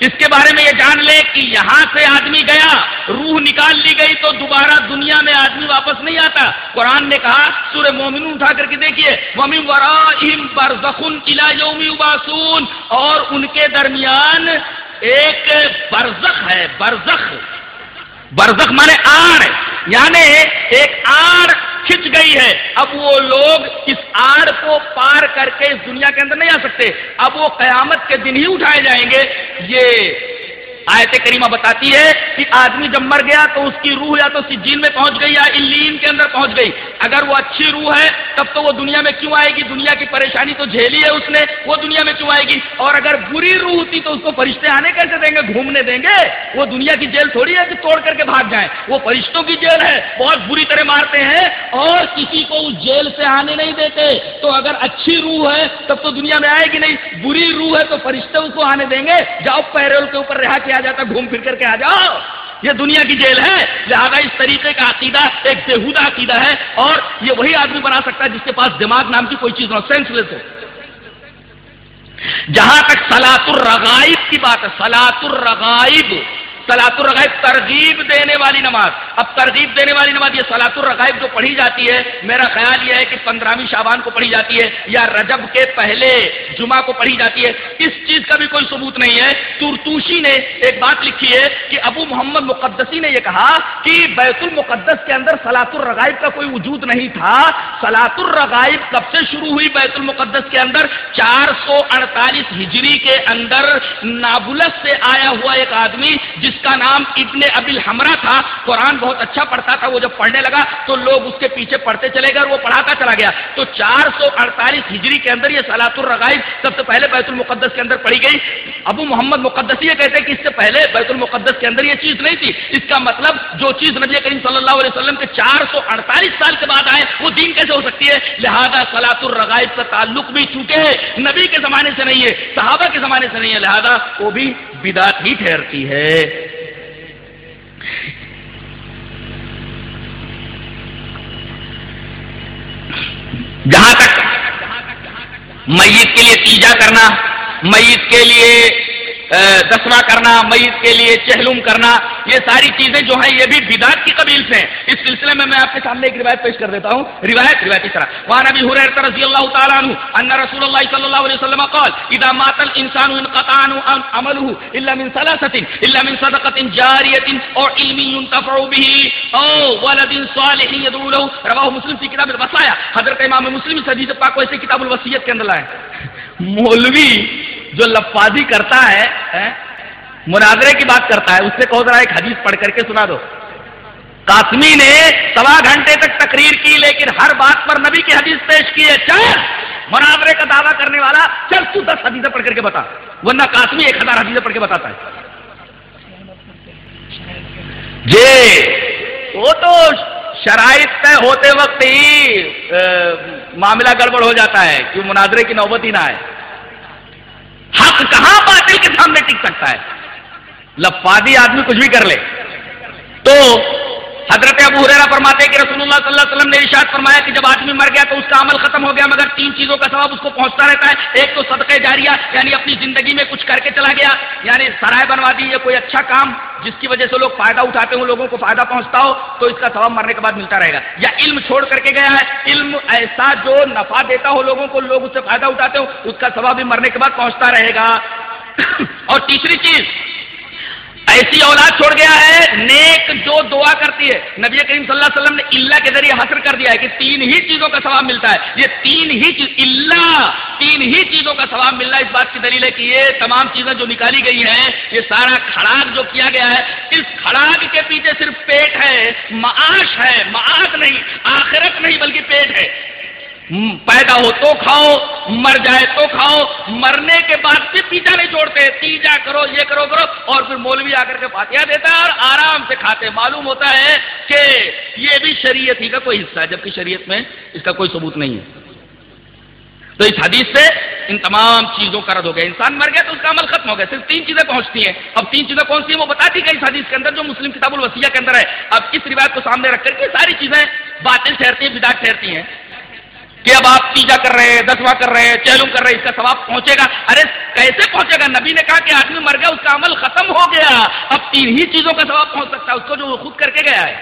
اس کے بارے میں یہ جان لے کہ یہاں سے آدمی گیا، روح نکال لی گئی تو دوبارہ دنیا میں آدمی واپس نہیں آتا۔ قرآن نے کہا، سورہ مومن اٹھا کر کے دیکھیے مومن برزخن قلعہ یومی اباسون اور ان کے درمیان ایک برزخ ہے، برزخ۔ برزخ مانے آڑ یعنی ایک آڑ کھچ گئی ہے۔ اب وہ لوگ اس آڑ کو پار کر کے اس دنیا کے اندر نہیں آ سکتے۔ اب وہ قیامت کے دن ہی اٹھائے جائیں گے۔ یہ آیت کریمہ بتاتی ہے کہ آدمی جب مر گیا تو اس کی روح یا تو سجین میں پہنچ گئی یا الین کے اندر پہنچ گئی۔ اگر وہ اچھی روح ہے تب تو وہ دنیا میں کیوں آئے گی؟ دنیا کی پریشانی تو جھیلی ہے اس نے، وہ دنیا میں کیوں آئے گی؟ اور اگر بری روح ہوتی تو اس کو فرشتے آنے کیسے دیں گے؟ گھومنے دیں گے۔ وہ دنیا کی جیل تھوڑی ہے کہ توڑ کر کے بھاگ جائیں۔ وہ فرشتوں کی جیل ہے، بہت بری طرح مارتے ہیں اور کسی کو اس جیل سے آنے نہیں دیتے۔ تو اگر اچھی روح ہے تب تو دنیا میں آئے گی نہیں۔ بری روح ہے تو فرشتے اس کو آنے دیں گے۔ جاؤ پیرول کے اوپر رہا کیا جاتا گھوم پھر کر کے آ جاؤ۔ یہ دنیا کی جیل ہے۔ لہذا اس طریقے کا عقیدہ، ایک بےحدہ عقیدہ ہے۔ اور یہ وہی آدمی بنا سکتا ہے جس کے پاس دماغ نام کی کوئی چیز نہ سینس لیس ہو۔ جہاں تک سلاط الرغائب کی بات ہے سلاط الرغائب۔ سلاط الرغائب ترغیب دینے والی نماز. اب ترغیب دینے والی نماز یہ سلاط الرغائب جو پڑھی جاتی ہے، میرا خیال یہ ہے کہ پندرہویں شابان کو پڑھی جاتی ہے یا رجب کے پہلے جمعہ کو پڑھی جاتی ہے. اس چیز کا بھی کوئی ثبوت نہیں ہے. ترتوشی نے ایک بات لکھی ہے کہ ابو محمد مقدسی نے یہ کہا کہ بیت المقدس کے اندر سلاط الرغائب کا کوئی وجود نہیں تھا. سلاط الرغائب کب سے شروع ہوئی بیت المقدس کے اندر؟ چار سو اڑتالیس ہجری کے اندر نابلس سے آیا ہوا ایک آدمی جس جس کا نام ابن ابل ہمرا تھا، قرآن بہت اچھا پڑھتا تھا، وہ جب پڑھنے لگا تو لوگ اس کے پیچھے پڑھتے چلے گئے اور وہ پڑھاتا چلا گیا۔ تو چار سو اڑتالیس ہجری کے اندر یہ سلاط الرغائب سب سے پہلے بیت المقدس کے اندر پڑھی گئی۔ ابو محمد مقدس یہ کہتے ہیں کہ اس سے پہلے بیت المقدس کے اندر یہ چیز نہیں تھی۔ اس کا مطلب جو چیز نبی کریم صلی اللہ علیہ وسلم کے چار سو اڑتالیس سال کے بعد آئے، وہ دین کیسے ہو سکتی ہے؟ لہذا سلاط الرغائب کا تعلق بھی چونکہ نبی کے زمانے سے نہیں ہے، صحابہ کے زمانے سے نہیں ہے، لہذا وہ بھی بدات ہی ٹھہرتی ہے جہاں تک میت کے لیے تیجا کرنا میت کے لیے دسواں کرنا، میت کے لیے چہلوم کرنا، یہ ساری چیزیں جو ہیں، یہ بھی بدعت کی قبیل سے ہیں۔ اس سلسلے میں میں آپ کے سامنے ایک روایت پیش کر دیتا ہوں۔ روایت روایت اس طرح۔ وہاں نبی حریرہ رضی اللہ تعالیٰ عنہ ان رسول اللہ صلی اللہ علیہ وسلم قال، اذا مات الانسان انقطع عمله الا من ثلاثه الا من صدقه جاريه او علم ينتفع به او ولد صالح يدعو له. رواه مسلم في كتاب الوصايا حضرت امام مسلم اس حدیث پاک کو ایسے کتاب الوصیت کے اندر لائے مولوی جو لفاظی کرتا ہے مناظرے کی بات کرتا ہے، اس سے کہو ذرا ایک حدیث پڑھ کر کے سنا دو۔ قاسمی نے سوا گھنٹے تک تقریر کی، لیکن ہر بات پر نبی کی حدیث پیش کی ہے۔ چل، مناظرے کا دعویٰ کرنے والا، چل، تو دس حدیثیں پڑھ کر کے بتا۔ ورنہ قاسمی ایک ہزار حدیثیں پڑھ کے بتاتا ہے۔ جی وہ تو شرائط طے ہوتے وقت ہی معاملہ گڑبڑ ہو جاتا ہے کہ مناظرے کی نوبت ہی نہ آئے۔ حق کہاں باطل کے سامنے ٹک سکتا ہے؟ لفادی آدمی کچھ بھی کر لے۔ تو حضرت ابو حریرہ فرماتے ہیں کہ رسول اللہ صلی اللہ علیہ وسلم نے ارشاد فرمایا کہ جب آدمی مر گیا تو اس کا عمل ختم ہو گیا، مگر تین چیزوں کا ثواب اس کو پہنچتا رہتا ہے۔ ایک تو صدقہ جاریہ یعنی اپنی زندگی میں کچھ کر کے چلا گیا یعنی سرائے بنوا دی یا کوئی اچھا کام جس کی وجہ سے لوگ فائدہ اٹھاتے ہوں، لوگوں کو فائدہ پہنچتا ہو، تو اس کا ثواب مرنے کے بعد ملتا رہے گا۔ یا علم چھوڑ کر کے گیا ہے، علم ایسا جو نفع دیتا ہو لوگوں کو، لوگ اس سے فائدہ اٹھاتے ہو اس کا ثواب بھی مرنے کے بعد پہنچتا رہے گا۔ اور تیسری چیز ایسی اولاد چھوڑ گیا ہے، نیک جو دعا کرتی ہے۔ نبی کریم صلی اللہ علیہ وسلم نے اللہ کے ذریعے حسر کر دیا ہے کہ تین ہی چیزوں کا ثواب ملتا ہے۔ یہ تین ہی چیز، اللہ، تین ہی چیزوں کا ثواب مل رہا ہے اس بات کی دلیل ہے کہ یہ تمام چیزیں جو نکالی گئی ہیں، یہ سارا کھڑاک جو کیا گیا ہے، اس کھڑاک کے پیچھے صرف پیٹ ہے، معاش ہے، معاش نہیں، آخرت نہیں بلکہ پیٹ ہے۔ پیدا ہو تو کھاؤ، مر جائے تو کھاؤ، مرنے کے بعد پھر پیچھا نہیں چھوڑتے۔ تیجا کرو، یہ کرو کرو، اور پھر مولوی آ کر کے فاتحہ دیتا ہے اور آرام سے کھاتے۔ معلوم ہوتا ہے کہ یہ بھی شریعت ہی کا کوئی حصہ ہے، جبکہ شریعت میں اس کا کوئی ثبوت نہیں ہے۔ تو اس حدیث سے ان تمام چیزوں کا رد ہو گیا۔ انسان مر گیا تو اس کا عمل ختم ہو گیا۔ صرف تین چیزیں پہنچتی ہیں۔ اب تین چیزیں کون سی ہیں؟ وہ بتاتی گئی اس حدیث کے اندر جو مسلم کتاب الوسیہ کے اندر ہے۔ اب اس روایت کو سامنے رکھ کر کے ساری چیزیں باطل ٹھہرتی ہیں بداٹ ٹھہرتی ہیں۔ کہ اب آپ تیجا کر رہے ہیں، دسواں کر رہے ہیں چہلوم کر رہے ہیں، اس کا ثواب پہنچے گا۔ ارے، کیسے پہنچے گا؟ نبی نے کہا کہ آدمی مر گیا، اس کا عمل ختم ہو گیا۔ اب تین ہی چیزوں کا ثواب پہنچ سکتا ہے، اس کو جو وہ خود کر کے گیا ہے۔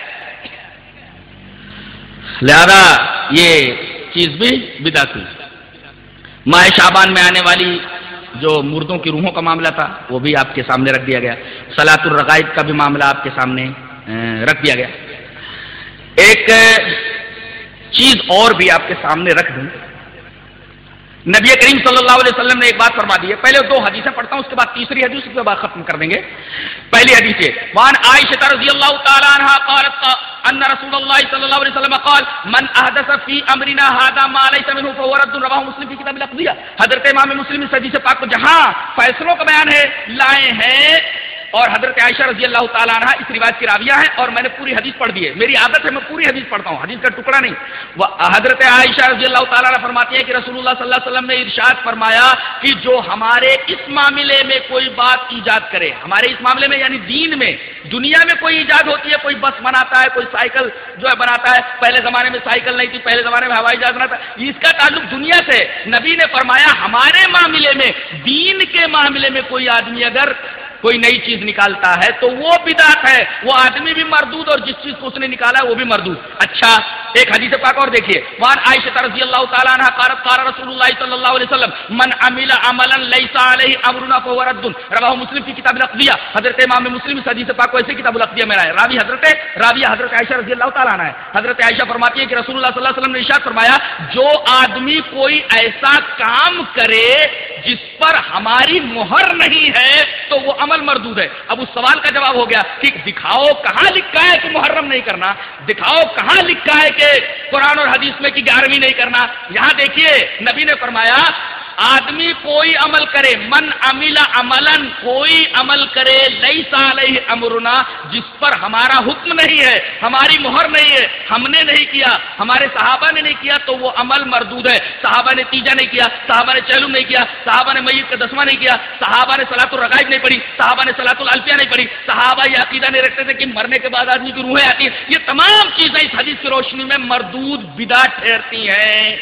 لہذا یہ چیز بھی بدا تھی ماہ شابان میں آنے والی جو مردوں کی روحوں کا معاملہ تھا، وہ بھی آپ کے سامنے رکھ دیا گیا۔ سلاط الرقائد کا بھی معاملہ آپ کے سامنے رکھ دیا گیا۔ ایک چیز اور بھی آپ کے سامنے رکھ دوں۔ نبی کریم صلی اللہ علیہ وسلم نے ایک بات فرما دی ہے۔ پہلے دو حدیثیں پڑھتا ہوں، اس کے بعد تیسری حدیث، اس کے بعد ختم کر دیں گے۔ پہلی حدیث ہے وان عائشہ رضی اللہ تعالی عنہ قالت ان رسول اللہ صلی اللہ علیہ وسلم قال، من احدث في امرنا هذا ما ليس منه فهو رد رواه مسلم في كتاب الاقضيه حضرت امام مسلم اس حدیث پاک کو جہاں فیصلوں کا بیان ہے، لائے ہیں اور حضرت عائشہ رضی اللہ تعالیٰ عنہ اس روایت کی راویہ ہیں اور میں نے پوری حدیث پڑھ دی ہے۔ میری عادت ہے، میں پوری حدیث پڑھتا ہوں، حدیث کا ٹکڑا نہیں۔ وہ حضرت عائشہ رضی اللہ تعالیٰ عنہ فرماتی ہیں کہ رسول اللہ صلی اللہ علیہ وسلم نے ارشاد فرمایا کہ جو ہمارے اس معاملے میں کوئی بات ایجاد کرے، ہمارے اس معاملے میں یعنی دین میں، دنیا میں کوئی ایجاد ہوتی ہے، کوئی بس بناتا ہے، کوئی سائیکل جو ہے بناتا ہے۔ پہلے زمانے میں سائیکل نہیں تھی، پہلے زمانے میں ہوائی جہاز بناتا اس کا تعلق دنیا سے۔ نبی نے فرمایا ہمارے معاملے میں، دین کے معاملے میں کوئی آدمی اگر کوئی نئی چیز نکالتا ہے تو وہ بدعت ہے، وہ آدمی بھی مردود اور جس چیز کو اس نے نکالا ہے وہ بھی مردود۔ اچھا ایک حدیث پاک اور دیکھیے۔ وان عائشہ رضی اللہ تعالیٰ عنہ قالت، قال رسول اللہ صلی اللہ علیہ وسلم، من عمل عملا ليس عليه امرنا فهو رد. رواه مسلم کی کتاب الاقضیہ۔ حضرت امام مسلم اس حدیث پاک کو ایسے کتاب الاقضیہ میں ہے راوی حضرت راوی حضرت عائشہ رضی اللہ تعالیٰ عنہ ہے۔ حضرت عائشہ فرماتی ہے کہ رسول اللہ صلی اللہ علیہ وسلم نے ارشاد فرمایا، جو آدمی کوئی ایسا کام کرے جس پر ہماری مہر نہیں ہے تو وہ عمل مردود ہے۔ اب اس سوال کا جواب ہو گیا کہ دکھاؤ کہاں لکھا ہے کہ محرم نہیں کرنا؟ دکھاؤ کہاں لکھا ہے کہ قرآن اور حدیث میں کہ گیارہویں نہیں کرنا؟ یہاں دیکھیے، نبی نے فرمایا آدمی کوئی عمل کرے، من عمل عملن کوئی عمل کرے لئی سال امرنا، جس پر ہمارا حکم نہیں ہے، ہماری مہر نہیں ہے، ہم نے نہیں کیا، ہمارے صحابہ نے نہیں کیا، تو وہ عمل مردود ہے۔ صحابہ نے تیجا نہیں کیا، صحابہ نے چہلوم نہیں کیا، صحابہ نے میت کا دسواں نہیں کیا، صحابہ نے سلاط الرقائب نہیں پڑھی، صحابہ نے سلاط الفیہ نہیں پڑھی۔ صحابہ یہ عقیدہ نہیں رکھتے تھے کہ مرنے کے بعد آدمی کی روحیں آتی ہیں۔ یہ تمام چیزیں اس حدیث کی روشنی میں مردود بدا ٹھہرتی ہیں۔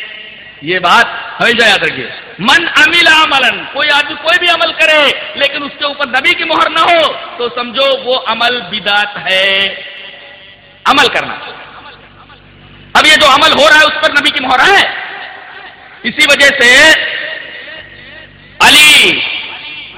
یہ بات ہمیشہ یاد رکھیے۔ من امل عمل کوئی آدمی کوئی بھی عمل کرے، لیکن اس کے اوپر نبی کی مہر نہ ہو، تو سمجھو وہ عمل بدات ہے۔ عمل کرنا۔ اب یہ جو عمل ہو رہا ہے، اس پر نبی کی مہر ہے۔ اسی وجہ سے علی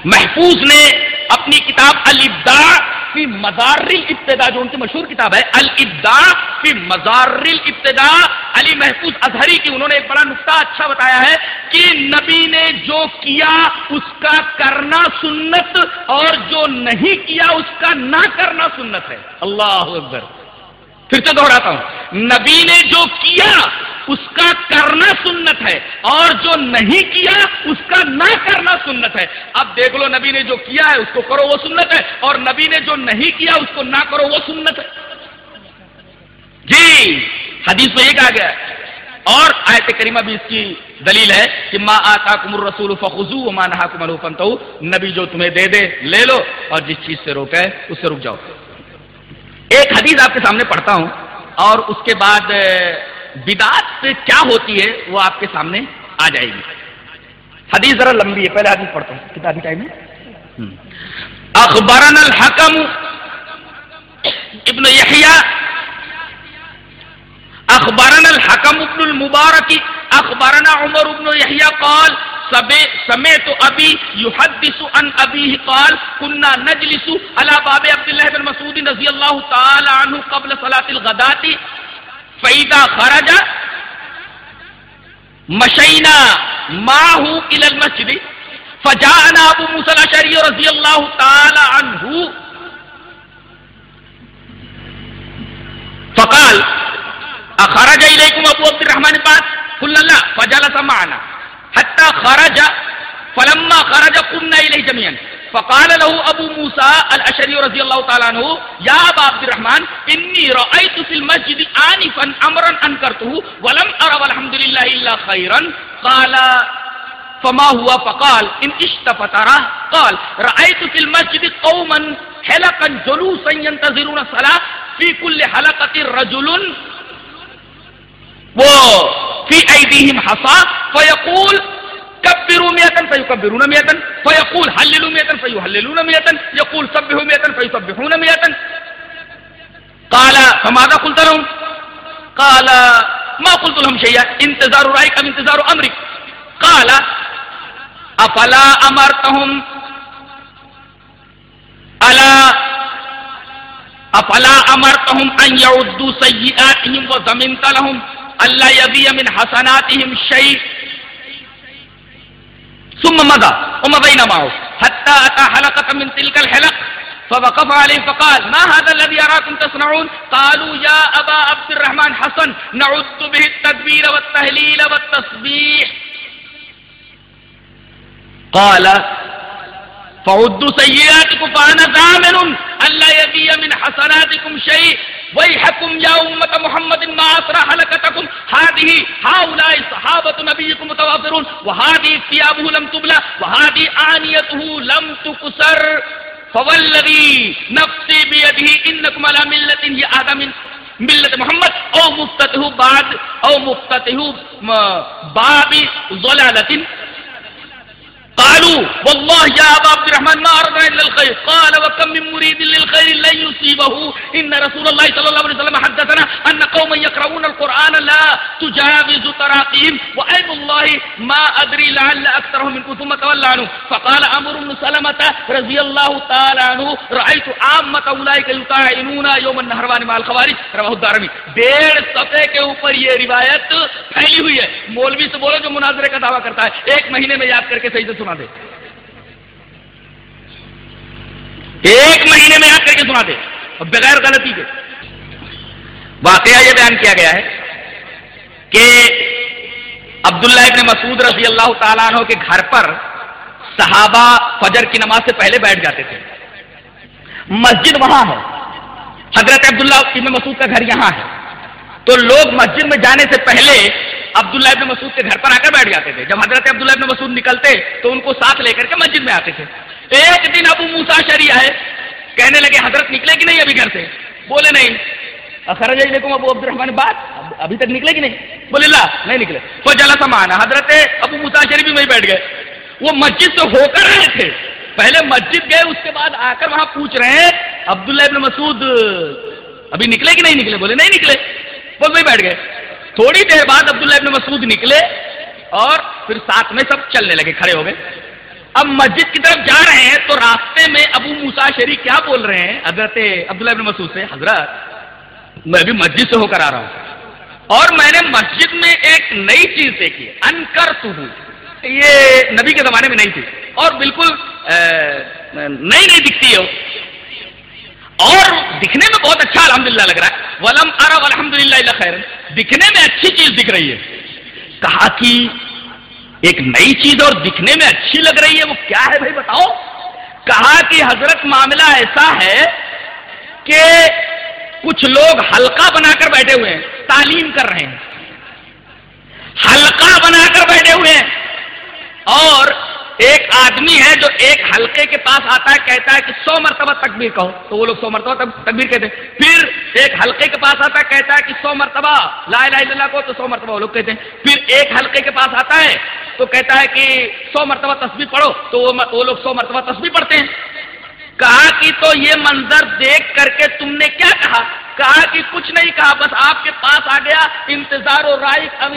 محفوظ نے اپنی کتاب الابداع فی مزار ابتدا جو ان کی مشہور کتاب ہے البدا فی مزار ابتدا علی محفوظ اظہری کی انہوں نے ایک بڑا نقطہ اچھا بتایا ہے کہ نبی نے جو کیا، اس کا کرنا سنت اور جو نہیں کیا، اس کا نہ کرنا سنت ہے۔ اللہ اکبر۔ پھر سے دوہراتا ہوں۔ نبی نے جو کیا، اس کا کرنا سنت ہے۔ اور جو نہیں کیا، اس کا نہ کرنا سنت ہے۔ اب دیکھ لو، نبی نے جو کیا ہے، اس کو کرو وہ سنت ہے۔ اور نبی نے جو نہیں کیا، اس کو نہ کرو وہ سنت ہے۔ جی حدیث میں یہ کہا گیا۔ ہے اور آیت کریمہ بھی اس کی دلیل ہے کہ ماں آتا کمر رسول فخو ماں نہا کمر نبی جو تمہیں دے دے، لے لو۔ اور جس چیز سے روکے اس سے رک جاؤ۔ ایک حدیث آپ کے سامنے پڑھتا ہوں اور اس کے بعد بدات کیا ہوتی ہے وہ آپ کے سامنے آ جائے گی۔ حدیث ذرا لمبی ہے، پہلے حدیث پڑھتا ہوں۔ کتابی ٹائم ہے؟ اخبارن الحکم ابن یحییٰ اخبارن الحکم ابن المبارک۔ اخبارنا عمر ابن یحییٰ قال سمعت ابي يحدث عن ابيه قال كنا نجلس على باب عبد الله بن مسعود رضي الله تعالى عنه قبل صلاه الغداة فاذا خرج مشينا معه الى المسجد فجاءنا ابو موسى الاشعري رضي الله تعالى عنه فقال اخرج اليكم ابو عبد الرحمن بعد قلنا لا، فجلس معنا حتى خرج، فلما خرج قمنا إليه جميعا. فقال له أبو موسى الأشري رضي الله تعالى عنه، يا أبا عبد الرحمن، إني رأيت في المسجد آنفا أمرا أنكرته، ولم أرى والحمد لله إلا خيرا. قال، فما هو؟ فقال، إن اشتفت راه قال، رأيت في المسجد قوما حلقا جلوسا ينتظرون الصلاة، في كل حلقة رجل. وہ فی ایدیہم حصا فیقول کبروا میتن فیکبرون میتن فیقول حللوا میتن فیحللون میتن یقول سبحوا میتن فیسبحون میتن قال فماذا قلت لهم؟ قال ما قلت لهم شيئا انتظار رأيك ام انتظار امرك قال افلا امرتهم الا افلا امرتهم ان يعدوا سيئاتهم وزمنت لهم اللہ یبی من حسناتهم شيء ثم مضى ومضينا معه حتى اتى حلقه من تلك الحلق، فوقف عليه فقال، ما هذا الذي اراكم تصنعون؟ قالوا، يا ابا عبد الرحمن حسن، نعد به التدبير والتهليل والتسبيح قال، فعدوا سيئاتكم فانا ضامن الا يبي من حسناتكم شيء. ويحكم يا أمة محمد ما أسرى حلقتكم هذه هؤلاء صحابة نبيكم متوافرون وهذه ثيابه لم تبلى وهذه آنيته لم تكسر فوالذي نفسي بيده إنكم على ملة هي آدم ملة محمد أو مفتته بعد أو مفتته باب ضلالة قالوا، والله يا ابا عبد الرحمن ما اردنا الا الخير. قال، وكم من مريد للخير لن يصيبه. ان رسول الله صلى الله عليه وسلم حدثنا ان قوما يقرؤون القران لا تجاوز تراقيهم وايم الله؟ ما ادري لعل اكثرهم منكم ثم تولى عنه. فقال امر بن سلمة رضي الله تعالى عنه رايت عامه اولئك يطاعنون يوم النهروان مع الخوارج. رواه الدارمي. ڈیڑھ صفحے کے اوپر یہ روایت پھیلی ہوئی ہے. مولوی سے بولو جو مناظرے کا دعویٰ کرتا ہے. ایک مہینے میں یاد کر کے صحیح سے سنا دے۔ ایک مہینے میں یاد کر کے سنا دے۔ بغیر غلطی کے۔ واقعہ یہ بیان کیا گیا ہے کہ عبداللہ ابن مسعود رضی اللہ تعالیٰ عنہ کے گھر پر صحابہ فجر کی نماز سے پہلے بیٹھ جاتے تھے۔ مسجد وہاں ہے۔ حضرت عبداللہ ابن مسعود کا گھر یہاں ہے۔ تو لوگ مسجد میں جانے سے پہلے عبداللہ ابن مسعود کے گھر پر آ کر بیٹھ جاتے تھے۔ جب حضرت عبداللہ ابن مسعود نکلتے تو ان کو ساتھ لے کر کے مسجد میں آتے تھے۔ ایک دن ابو موسا شری آئے۔ کہنے لگے، حضرت نکلے کہ نہیں ابھی گھر سے؟ بولے، نہیں۔ خرج دیکھو ابو عبد الرحمان بات ابھی تک نکلے کہ نہیں؟ بولے، لا، نہیں نکلے۔ وہ جلا سا مانا حضرت ابو موسا شری بھی وہیں بیٹھ گئے۔ وہ مسجد سے ہو کر آئے تھے۔ پہلے مسجد گئے، اس کے بعد آ کر وہاں پوچھ رہے ہیں، عبداللہ ابن مسعود، ابھی نکلے کہ نہیں نکلے؟ بولے، نہیں نکلے۔ بول بھائی بیٹھ گئے۔ تھوڑی دیر بعد عبداللہ ابن مسعود نکلے اور پھر ساتھ میں سب چلنے لگے، کھڑے ہو گئے۔ اب مسجد کی طرف جا رہے ہیں تو راستے میں ابو موسا شریف کیا بول رہے ہیں؟ حضرت عبداللہ ابن مسعود سے، حضرت، میں بھی مسجد سے ہو کر آ رہا ہوں۔ اور میں نے مسجد میں ایک نئی چیز دیکھی، انکر تو ہوں۔ یہ نبی کے زمانے میں نہیں تھی۔ اور بالکل نئی نئی دکھتی ہے۔ اور دکھنے میں بہت اچھا الحمدللہ لگ رہا ہے۔ ولم ارب الحمد للہ خیر دکھنے میں اچھی چیز دکھ رہی ہے۔ کہا کہ ایک نئی چیز اور دکھنے میں اچھی لگ رہی ہے، وہ کیا ہے بھائی بتاؤ؟ کہا کہ حضرت معاملہ ایسا ہے کہ کچھ لوگ ہلکا بنا کر بیٹھے ہوئے ہیں، تعلیم کر رہے ہیں۔ ہلکا بنا کر بیٹھے ہوئے ہیں اور ایک آدمی ہے جو ایک حلقے کے پاس آتا ہے، کہتا ہے کہ سو مرتبہ تکبیر کہو۔ تو وہ لوگ سو مرتبہ تکبیر کہتے ہیں۔ پھر ایک حلقے کے پاس آتا ہے، کہتا ہے کہ سو مرتبہ، لا الہ الا اللہ کو تو سو مرتبہ وہ لوگ کہتے ہیں۔ پھر ایک حلقے کے پاس آتا ہے، تو کہتا ہے کہ سو مرتبہ تصویر پڑھو۔ تو وہ لوگ سو مرتبہ تصویر پڑھتے ہیں۔ کہا کہ تو یہ منظر دیکھ کر کے تم نے کیا کہا؟ کہا کہ کچھ نہیں کہا، بس آپ کے پاس آ گیا انتظار و رائے اب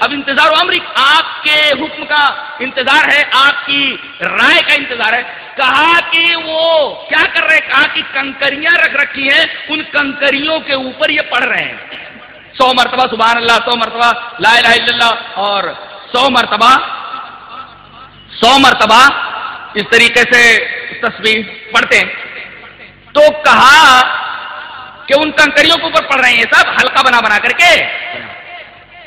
اب انتظار و امریک آپ کے حکم کا انتظار ہے، آپ کی رائے کا انتظار ہے۔ کہا کہ وہ کیا کر رہے کہا کہ کنکریاں رکھ رکھی ہیں، ان کنکریوں کے اوپر یہ پڑھ رہے ہیں۔ سو مرتبہ، سبحان اللہ، سو مرتبہ، لا الہ الا اللہ، اور سو مرتبہ سو مرتبہ اس طریقے سے تصویر پڑھتے ہیں۔ تو کہا کہ ان کنکریوں کے اوپر پڑھ رہے ہیں سب، ہلکا بنا بنا کر کے۔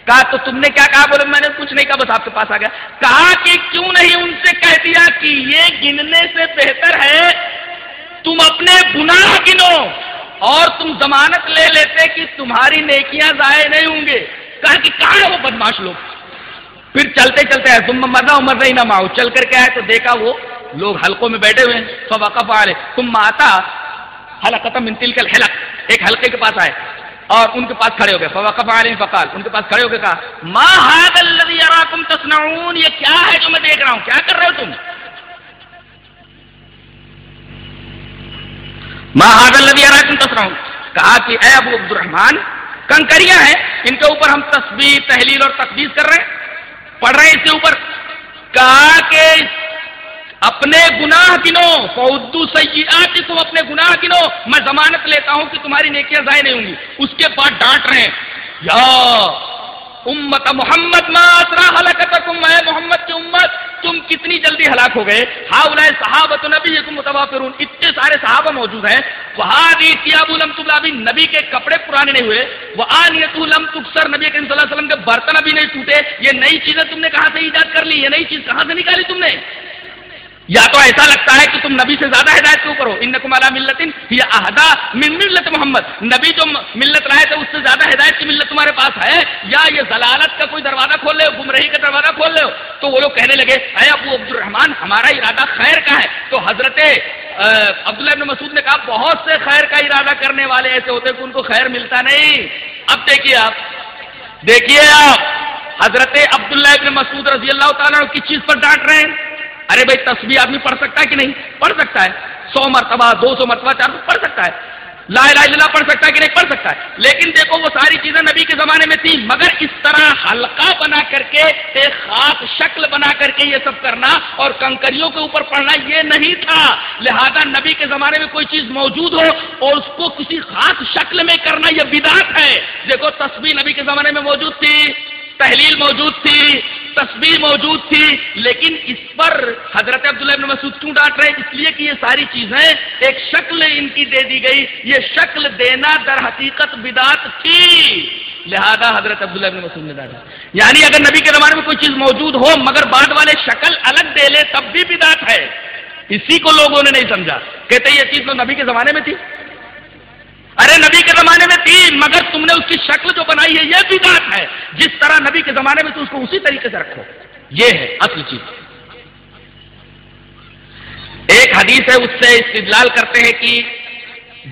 کہا تو تم نے کیا کہا؟ بولے، میں نے کچھ نہیں کہا، بس آپ کے پاس آ گیا۔ کہا کہ کیوں نہیں ان سے کہہ دیا کہ یہ گننے سے بہتر ہے؟ تم اپنے گناہ گنو اور تم ضمانت لے لیتے کہ تمہاری نیکیاں ضائع نہیں ہوں گے۔ کہا کہ کہاں ہے وہ بدماش لوگ؟ پھر چلتے چلتے آئے تم مرنا، عمر نہیں، نہ ماؤ۔ چل کر کے آئے تو دیکھا وہ لوگ حلقوں میں بیٹھے ہوئے ہیں۔ سب وقف آ رہے تم ماتا حلقت من تلک الحلق. ایک حلقے کے پاس آئے اور ان کے پاس کھڑے ہو گئے. فوقف علیہ فقال. ان کے پاس کھڑے ہو گئے کہا، ما هذا الذي يراكم تصنعون؟ یہ کیا ہے جو میں دیکھ رہا ہوں؟ کیا کر رہے ہو تم? ما هذا الذي يراكم تصنعون؟ کہا کہ، اے ابو عبد الرحمن کنکریاں ہیں. ان کے اوپر ہم تسبیح، تحلیل اور تقدیس کر رہے ہیں. پڑھ رہے ہیں اس کے اوپر. کہا کہ اپنے گناہ گنو فودو سیاحت تم اپنے گناہ گنو۔ میں ضمانت لیتا ہوں کہ تمہاری نیکیاں ضائع نہیں ہوں گی۔ اس کے بعد ڈانٹ رہے ہیں۔ یا امت محمد ماسرا حلقتکم اے محمد کی امت، تم کتنی جلدی ہلاک ہو گئے؟ ہاؤلائے صحابت نبی متوافرون۔ اتنے سارے صحابہ موجود ہیں۔ وہادی تیاب لم تبلابی نبی کے کپڑے پرانے نہیں ہوئے۔ وہ آنیت لم تکسر، نبی کریم صلی اللہ علیہ وسلم کے برتن ابھی نہیں ٹوٹے۔ یہ نئی چیزیں تم نے کہاں سے ایجاد کر لی؟ یہ نئی چیز کہاں سے نکالی تم نے؟ یا تو ایسا لگتا ہے کہ تم نبی سے زیادہ ہدایت کیوں کرو؟ ان کمالا ملت یا اہدا من ملت محمد۔ نبی جو ملت رہے تھے اس سے زیادہ ہدایت کی ملت تمہارے پاس ہے؟ یا یہ ضلالت کا کوئی دروازہ کھول لے ہو؟ گمرہی کا دروازہ کھول لے ہو؟ تو وہ لوگ کہنے لگے، اے ابو عبد الرحمان ہمارا ارادہ خیر کا ہے۔ تو حضرت عبداللہ ابن مسعود نے کہا، بہت سے خیر کا ارادہ کرنے والے ایسے ہوتے کہ ان کو خیر ملتا نہیں۔ اب دیکھیے آپ دیکھیے آپ، حضرت عبداللہ ابن مسعود رضی اللہ تعالیٰ کس چیز پر ڈانٹ رہے ہیں؟ ارے بھائی، تصویر آدمی پڑھ سکتا ہے کہ نہیں؟ پڑھ سکتا ہے۔ سو مرتبہ، دو سو مرتبہ، چار سو، پڑھ سکتا ہے۔ لا الہ الا اللہ پڑھ سکتا ہے کہ نہیں؟ پڑھ سکتا ہے۔ لیکن دیکھو، وہ ساری چیزیں نبی کے زمانے میں تھی مگر اس طرح ہلکا بنا کر کے، ایک خاص شکل بنا کر کے یہ سب کرنا اور کنکریوں کے اوپر پڑھنا یہ نہیں تھا۔ لہذا نبی کے زمانے میں کوئی چیز موجود ہو اور اس کو کسی خاص شکل میں کرنا یہ بدعت ہے۔ دیکھو، تصویر نبی کے زمانے میں موجود تھی، تحلیل موجود تھی۔ تصویر موجود تھی، لیکن اس پر حضرت عبداللہ ابن مسعود کیوں ڈانٹ رہے؟ اس لیے کہ یہ ساری چیزیں ایک شکل ان کی دے دی گئی۔ یہ شکل دینا در حقیقت بدات تھی۔ لہذا حضرت عبداللہ ابن مسعود نے ڈانٹا یعنی اگر نبی کے زمانے میں کوئی چیز موجود ہو، مگر بعد والے شکل الگ دے لے، تب بھی بدات ہے۔ اسی کو لوگوں نے نہیں سمجھا۔ کہتے یہ چیز تو نبی کے زمانے میں تھی۔ ارے نبی کے زمانے میں تھی مگر تم نے اس کی شکل جو بنائی ہے، یہ بھی بات ہے۔ جس طرح نبی کے زمانے میں تو اس کو اسی طریقے سے رکھو۔ یہ ہے اصل چیز۔ ایک حدیث ہے، اس سے استدلال کرتے ہیں کہ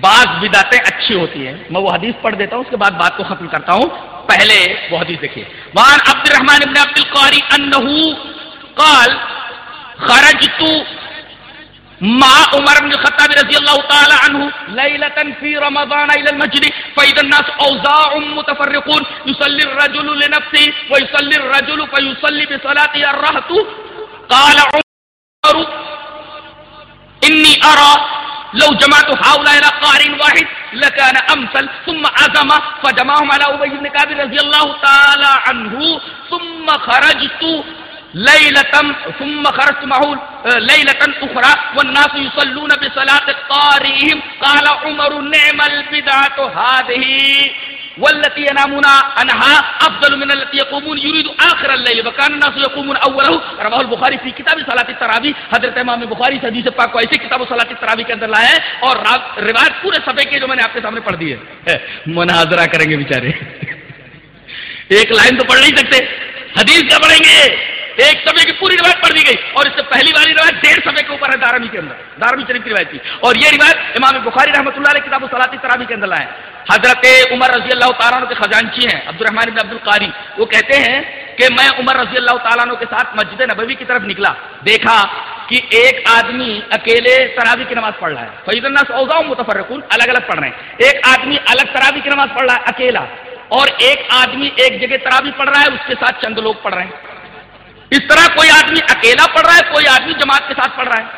بعض بداتیں اچھی ہوتی ہیں۔ میں وہ حدیث پڑھ دیتا ہوں، اس کے بعد بات کو ختم کرتا ہوں۔ پہلے وہ حدیث دیکھیے۔ وان عبد الرحمان ابن عبد القاری انہو قال، خرجت مع عمر بن الخطاب رضي الله تعالى عنه ليلة في رمضان إلى المسجد فإذا الناس أوزاع متفرقون يصلي الرجل لنفسه ويصلي الرجل فيصلي بصلاته الرهط. قال عمر إني أرى لو جمعت هؤلاء إلى قارئ واحد لكان أمثل ثم عزم، فجمعهم على أبي بن كعب رضي الله تعالى عنه ثم خرجت ليلة ثم خرجت معه ليلة أخرى، والناس يصلون بصلاة قارئهم. قال عمر، نعم البدعة هذه. والتي ينامون عنها افضل من التي يقومون، يريد اخر الليل. وكان الناس يقومون اوله رواه البخاری في کتاب صلاه التراوی حضرت امام بخاری سے حدیث پاک کو ایسے کتاب صلاه التراوی کے اندر لایا ہے، اور روایت پورے صفحے کے جو میں نے آپ کے سامنے پڑھ دی ہے۔ ہاں، مناظرہ کریں گے بیچارے۔ ایک لائن تو پڑھ نہیں سکتے، حدیث کا پڑھیں گے۔ ایک سفے کی پوری روایت پڑھ دی گئی اور اس سے پہلی والی روایت ڈیڑھ سفے کے اوپر ہے دارمی کے اندر، دارمی شریف کی روایت تھی۔ اور یہ روایت امام بخاری رحمۃ اللہ علیہ کتاب سلاطی تراوی کے اندر لائے حضرت عمر رضی اللہ تعالیٰ عنہ کے خزانچی ہیں عبد الرحمان بن عبد القاری وہ کہتے ہیں کہ میں عمر رضی اللہ تعالیٰ عنہ کے ساتھ مسجد نبوی کی طرف نکلا، دیکھا کہ ایک آدمی اکیلے تراوی کی نماز پڑھ رہا ہے۔ فیض اللہ سوزا متفرقون، الگ الگ پڑھ رہے ہیں۔ ایک آدمی الگ تراوی کی نماز پڑھ رہا ہے، اکیلا۔ اور ایک آدمی ایک جگہ تراوی پڑھ رہا ہے، اس کے ساتھ چند لوگ پڑھ رہے ہیں۔ اس طرح کوئی آدمی اکیلا پڑھ رہا ہے، کوئی آدمی جماعت کے ساتھ پڑھ رہا ہے۔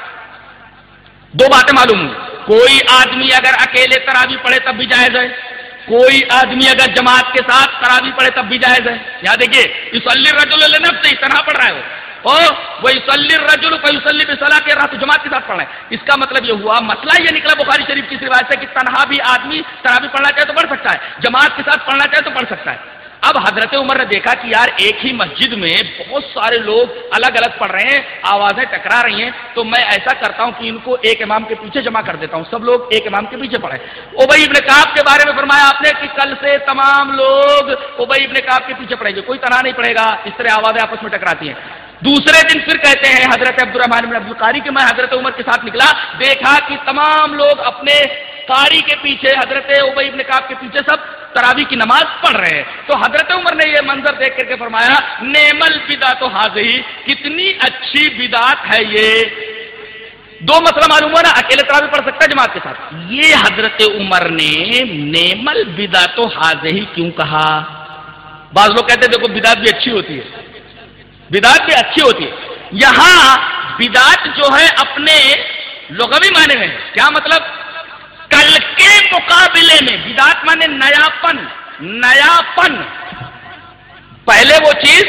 دو باتیں معلوم ہوں کوئی آدمی اگر اکیلے تراوی پڑھے تب بھی جائز ہے۔ کوئی آدمی اگر جماعت کے ساتھ تراوی پڑھے تب بھی جائز ہے۔ یاد دیکھیے اسلی رجول سے تنہا پڑھ رہا ہے وہ۔ وہ اسلی رجول کو اسلی صلاح کے رہا تو جماعت کے ساتھ پڑھ رہا ہے۔ اس کا مطلب یہ ہوا، مسئلہ یہ نکلا بخاری شریف کی روایت سے کہ تنہا بھی آدمی تراوی پڑھنا چاہے تو پڑھ سکتا ہے، جماعت کے ساتھ پڑھنا چاہے تو پڑھ سکتا ہے۔ اب حضرت عمر نے دیکھا کہ یار ایک ہی مسجد میں بہت سارے لوگ الگ الگ پڑھ رہے ہیں، آوازیں ٹکرا رہی ہیں، تو میں ایسا کرتا ہوں کہ ان کو ایک امام کے پیچھے جمع کر دیتا ہوں۔ سب لوگ ایک امام کے پیچھے پڑھے اوبئی ابن کاپ کے بارے میں فرمایا آپ نے کہ کل سے تمام لوگ اوبئی ابن کاپ کے پیچھے پڑھیں گے۔ کوئی تنا نہیں پڑے گا، اس طرح آوازیں آپس میں ٹکراتی ہیں۔ دوسرے دن پھر کہتے ہیں حضرت عبد الرحمان بن عبد القاری کہ میں حضرت عمر کے ساتھ نکلا، دیکھا کہ تمام لوگ اپنے قاری کے پیچھے، حضرت ابئی ابن کاپ کے پیچھے سب تراوی کی نماز پڑھ رہے ہیں۔ تو حضرت عمر نے یہ منظر دیکھ کر کے فرمایا نیمل بدا تو حاضری، کتنی اچھی بدات ہے یہ۔ دو مسئلہ معلوم ہوا نا، اکیلے تراوی پڑھ سکتا ہے جماعت کے ساتھ۔ یہ حضرت عمر نے نیمل بدا تو حاضری کیوں کہا؟ بعض لوگ کہتے ہیں، دیکھو بدات بھی اچھی ہوتی ہے۔ بدات بھی اچھی ہوتی ہے۔ یہاں بدات جو ہے، اپنے لغوی معنی میں کیا مطلب؟ کل کے مقابلے میں بدات مانے نیا پن نیا پن۔ پہلے وہ چیز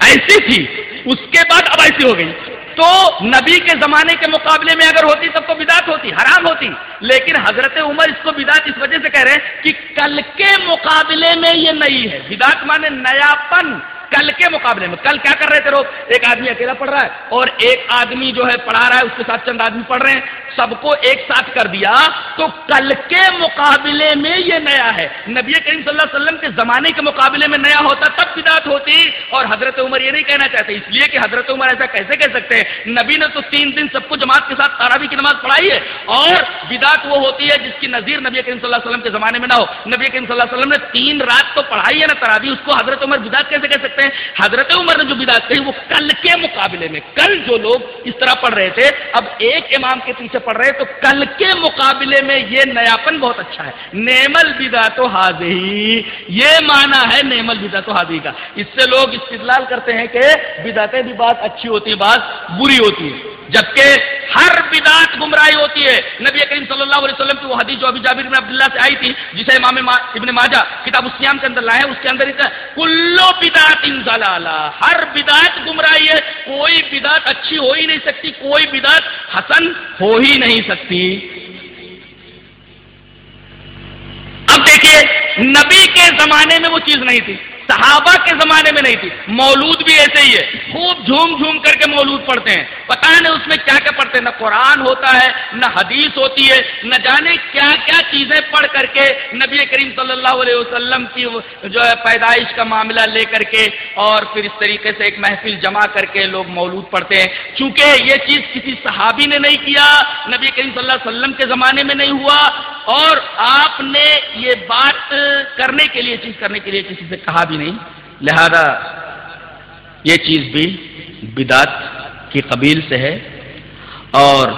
ایسی تھی، اس کے بعد اب ایسی ہو گئی۔ تو نبی کے زمانے کے مقابلے میں اگر ہوتی تب تو بدات ہوتی، حرام ہوتی۔ لیکن حضرت عمر اس کو بدات اس وجہ سے کہہ رہے ہیں کہ کل کے مقابلے میں یہ نئی ہے۔ بدات مانے نیا پن۔ کل کے مقابلے میں۔ کل کیا کر رہے تھے لوگ؟ ایک آدمی اکیلا پڑھ رہا ہے اور ایک آدمی جو ہے پڑھا رہا ہے، اس کے ساتھ چند آدمی پڑھ رہے ہیں۔ سب کو ایک ساتھ کر دیا، تو کل کے مقابلے میں یہ نیا ہے۔ نبی کریم صلی اللہ علیہ وسلم کے زمانے کے مقابلے میں نیا ہوتا، تب بدات ہوتی۔ اور حضرت عمر یہ نہیں کہنا چاہتے، اس لیے کہ حضرت عمر ایسا کیسے کہہ سکتے ہیں؟ نبی نے تو تین دن سب کو جماعت کے ساتھ تارابی کی نماز پڑھائی ہے۔ اور بدات وہ ہوتی ہے جس کی نظیر نبی کریم صلی اللہ علیہ وسلم کے زمانے میں نہ ہو۔ نبی کریم صلی اللہ علیہ وسلم نے تین رات تو پڑھائی ہے نا ترابی اس کو حضرت عمر بدات کیسے کہہ سکتے ہیں؟ حضرت عمر نے جو بدات کہی وہ کل کے مقابلے میں، کل جو لوگ اس طرح پڑھ رہے تھے، اب ایک امام کے پیچھے پڑھ رہے تو کل کے مقابلے میں یہ نیاپن بہت اچھا ہے۔ نیمل بدا تو حاضی یہ مانا ہے نیمل بدا تو حاضی کا۔ اس سے لوگ استدلال کرتے ہیں کہ بداتیں بھی بات اچھی ہوتی ہے بات بری ہوتی ہے جبکہ ہر بدات گمراہی ہوتی ہے۔ نبی کریم صلی اللہ علیہ وسلم کی وہ حدیث جو ابھی جابر میں عبداللہ سے آئی تھی، جسے امام ابن ماجہ کتاب السیام کے اندر لائے اس کے اندر کلو بدات انزلالہ ہر بدعت گمراہی ہے، کوئی بدعت اچھی ہو ہی نہیں سکتی، کوئی بدعت حسن ہو ہی نہیں سکتی۔ اب دیکھیے، نبی کے زمانے میں وہ چیز نہیں تھی۔ صحابہ کے زمانے میں نہیں تھی۔ مولود بھی ایسے ہی ہے۔ خوب جھوم جھوم کر کے مولود پڑھتے ہیں۔ پتا نہیں اس میں کیا کیا پڑھتے ہیں۔ نہ قرآن ہوتا ہے، نہ حدیث ہوتی ہے۔ نہ جانے کیا کیا چیزیں پڑھ کر کے نبی کریم صلی اللہ علیہ وسلم کی جو ہے پیدائش کا معاملہ لے کر کے اور پھر اس طریقے سے ایک محفل جمع کر کے لوگ مولود پڑھتے ہیں۔ چونکہ یہ چیز کسی صحابی نے نہیں کیا، نبی کریم صلی اللہ علیہ وسلم کے زمانے میں نہیں ہوا۔ اور آپ نے یہ بات کرنے کے لیے، چیز کرنے کے لیے کسی سے کہا بھی نہیں۔ لہذا یہ چیز بھی بدات کی قبیل سے ہے اور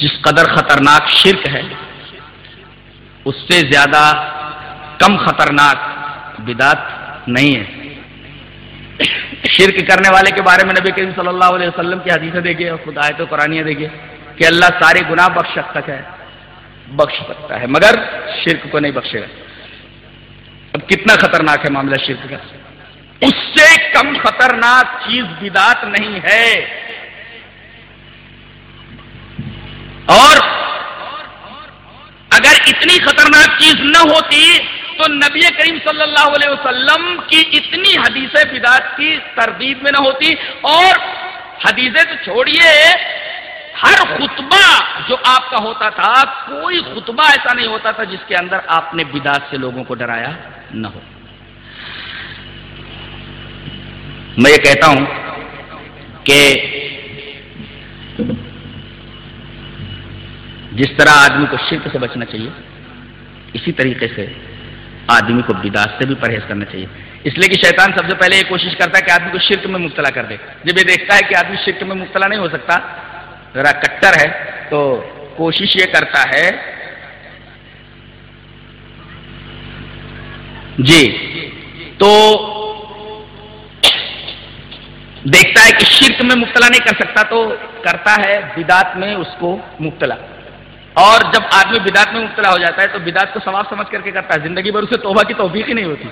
جس قدر خطرناک شرک ہے، اس سے زیادہ کم خطرناک بدات نہیں ہے۔ شرک کرنے والے کے بارے میں نبی کریم صلی اللہ علیہ وسلم کی حدیثیں دیکھیے خود آئے تو قرآن دیکھیے کہ اللہ سارے گناہ بخش سکتا ہے، بخش سکتا ہے، مگر شرک کو نہیں بخشے گا۔ اب کتنا خطرناک ہے معاملہ شرک کا۔ اس سے کم خطرناک چیز بدات نہیں ہے۔ اور اگر اتنی خطرناک چیز نہ ہوتی تو نبی کریم صلی اللہ علیہ وسلم کی اتنی حدیث بدات کی تردید میں نہ ہوتی۔ اور حدیثیں تو چھوڑیے، ہر خطبہ جو آپ کا ہوتا تھا، کوئی خطبہ ایسا نہیں ہوتا تھا جس کے اندر آپ نے بدات سے لوگوں کو ڈرایا۔ نہ ہو۔ میں یہ کہتا ہوں کہ جس طرح آدمی کو شرک سے بچنا چاہیے، اسی طریقے سے آدمی کو بداس سے بھی پرہیز کرنا چاہیے۔ اس لیے کہ شیطان سب سے پہلے یہ کوشش کرتا ہے کہ آدمی کو شرک میں مبتلا کر دے۔ جب یہ دیکھتا ہے کہ آدمی شرک میں مبتلا نہیں ہو سکتا، ذرا کٹر ہے، تو کوشش یہ کرتا ہے جی۔ تو دیکھتا ہے کہ شرک میں مبتلا نہیں کر سکتا، تو کرتا ہے بدات میں اس کو مبتلا۔ اور جب آدمی بدات میں مبتلا ہو جاتا ہے، تو بدات کو ثواب سمجھ کر کے کرتا ہے۔ زندگی بھر اسے توبہ کی توفیق ہی نہیں ہوتی۔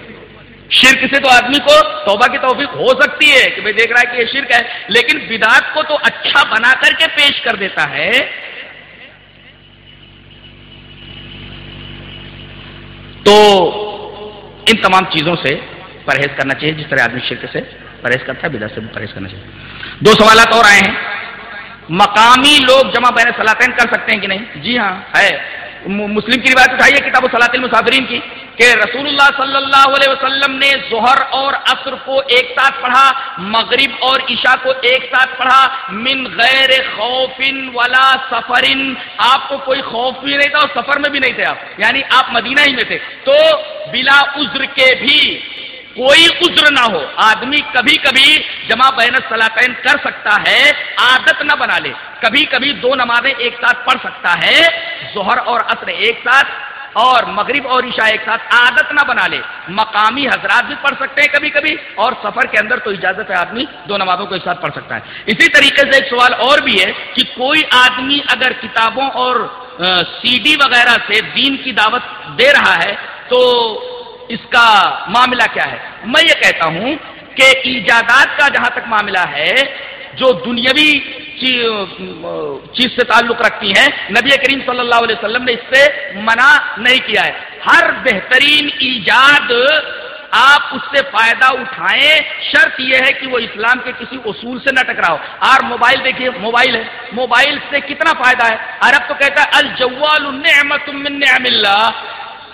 شرک سے تو آدمی کو توبہ کی توفیق ہو سکتی ہے کہ بھائی دیکھ رہا ہے کہ یہ شرک ہے، لیکن بدات کو تو اچھا بنا کر کے پیش کر دیتا ہے۔ تو ان تمام چیزوں سے پرہیز کرنا چاہیے، جس طرح آدمی شرک سے پرہیز کرتا ہے، بدعت سے بھی پرہیز کرنا چاہیے۔ دو سوالات اور آئے ہیں۔ مقامی لوگ جمع بین سلاطین کر سکتے ہیں کہ نہیں؟ جی ہاں ہے۔ مسلم کی روایت اٹھائیے کتاب و سلاطین مسافرین کی۔ کہ رسول اللہ صلی اللہ علیہ وسلم نے ظہر اور عصر کو ایک ساتھ پڑھا، مغرب اور عشاء کو ایک ساتھ پڑھا، من غیر خوف ولا سفر۔ آپ کو کوئی خوف بھی نہیں تھا اور سفر میں بھی نہیں تھے آپ یعنی آپ مدینہ ہی میں تھے۔ تو بلا عذر کے بھی کوئی عذر نہ ہو۔ آدمی کبھی کبھی جمع بین سلاطین کر سکتا ہے، عادت نہ بنا لے۔ کبھی کبھی دو نمازیں ایک ساتھ پڑھ سکتا ہے، ظہر اور عصر ایک ساتھ اور مغرب اور عشاء ایک ساتھ عادت نہ بنا لے۔ مقامی حضرات بھی پڑھ سکتے ہیں کبھی کبھی، اور سفر کے اندر تو اجازت ہے آدمی دو نمازوں کو ایک ساتھ پڑھ سکتا ہے۔ اسی طریقے سے ایک سوال اور بھی ہے کہ کوئی آدمی اگر کتابوں اور سی ڈی وغیرہ سے دین کی دعوت دے رہا ہے تو اس کا معاملہ کیا ہے؟ میں یہ کہتا ہوں کہ ایجادات کا جہاں تک معاملہ ہے، جو دنیاوی چیز سے تعلق رکھتی ہیں۔ نبی کریم صلی اللہ علیہ وسلم نے اس سے منع نہیں کیا ہے۔ ہر بہترین ایجاد آپ اس سے فائدہ اٹھائیں۔ شرط یہ ہے کہ وہ اسلام کے کسی اصول سے نہ ٹکراؤ۔ اور موبائل دیکھیے، موبائل ہے۔ موبائل سے کتنا فائدہ ہے؟ عرب تو کہتا ہے، الجوال من نعم اللہ۔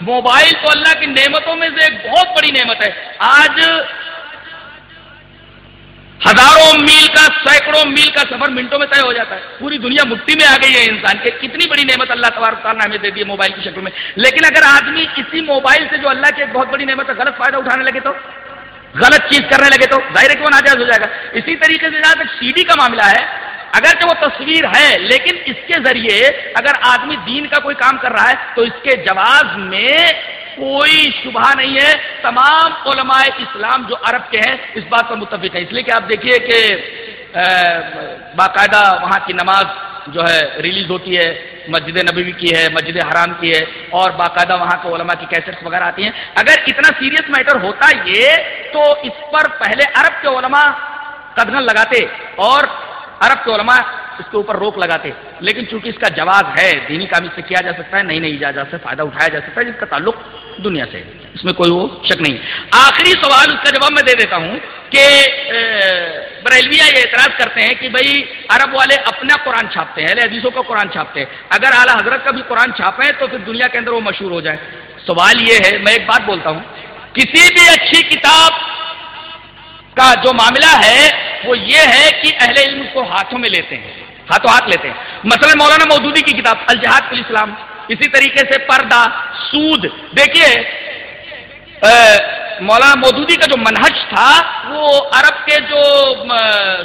موبائل تو اللہ کی نعمتوں میں سے ایک بہت بڑی نعمت ہے۔ آج ہزاروں میل کا، سینکڑوں میل کا سفر منٹوں میں طے ہو جاتا ہے۔ پوری دنیا مٹھی میں آ گئی ہے انسان کے۔ کتنی بڑی نعمت اللہ تبارک تعالیٰ نے ہمیں دے دی ہے موبائل کی شکل میں۔ لیکن اگر آدمی اسی موبائل سے جو اللہ کی ایک بہت بڑی نعمت ہے، غلط فائدہ اٹھانے لگے تو، غلط چیز کرنے لگے تو ظاہر کیوں ناجائز ہو جائے گا۔ اسی طریقے سے جہاں تک سی ڈی کا معاملہ ہے، اگر کہ وہ تصویر ہے، لیکن اس کے ذریعے اگر آدمی دین کا کوئی کام کر رہا ہے، تو اس کے جواز میں کوئی شبہ نہیں ہے۔ تمام علماء اسلام جو عرب کے ہیں، اس بات پر متفق ہے اس لیے کہ آپ دیکھیے کہ باقاعدہ وہاں کی نماز جو ہے، ریلیز ہوتی ہے، مسجد نبوی کی ہے، مسجد حرام کی ہے، اور باقاعدہ وہاں کے علماء کی کیسٹس وغیرہ آتی ہیں۔ اگر اتنا سیریس میٹر ہوتا یہ، تو اس پر پہلے عرب کے علماء قدغن لگاتے اور عرب کے علماء اس کے اوپر روک لگاتے۔ لیکن چونکہ اس کا جواز ہے، دینی کام اس سے کیا جا سکتا ہے، نہیں نہیں جا سے فائدہ اٹھایا جا سکتا ہے، جس کا تعلق دنیا سے، اس میں کوئی وہ شک نہیں۔ آخری سوال اس کا جواب میں دے دیتا ہوں کہ بریلویا یہ اعتراض کرتے ہیں کہ بھائی عرب والے اپنا قرآن چھاپتے ہیں حدیثوں کا قرآن چھاپتے ہیں۔ اگر اعلیٰ حضرت کا بھی قرآن چھاپیں تو پھر دنیا کے اندر وہ مشہور ہو جائے سوال یہ ہے، میں ایک بات بولتا ہوں۔ کسی بھی اچھی کتاب کا جو معاملہ ہے، وہ یہ ہے کہ اہل علم کو ہاتھوں میں لیتے ہیں، ہاتھوں ہاتھ لیتے ہیں۔ مثلا مولانا مودودی کی کتاب، الجہاد الاسلام۔ اسی طریقے سے پردہ، سود۔ دیکھیے مولانا مودودی کا جو منہج تھا، وہ عرب کے جو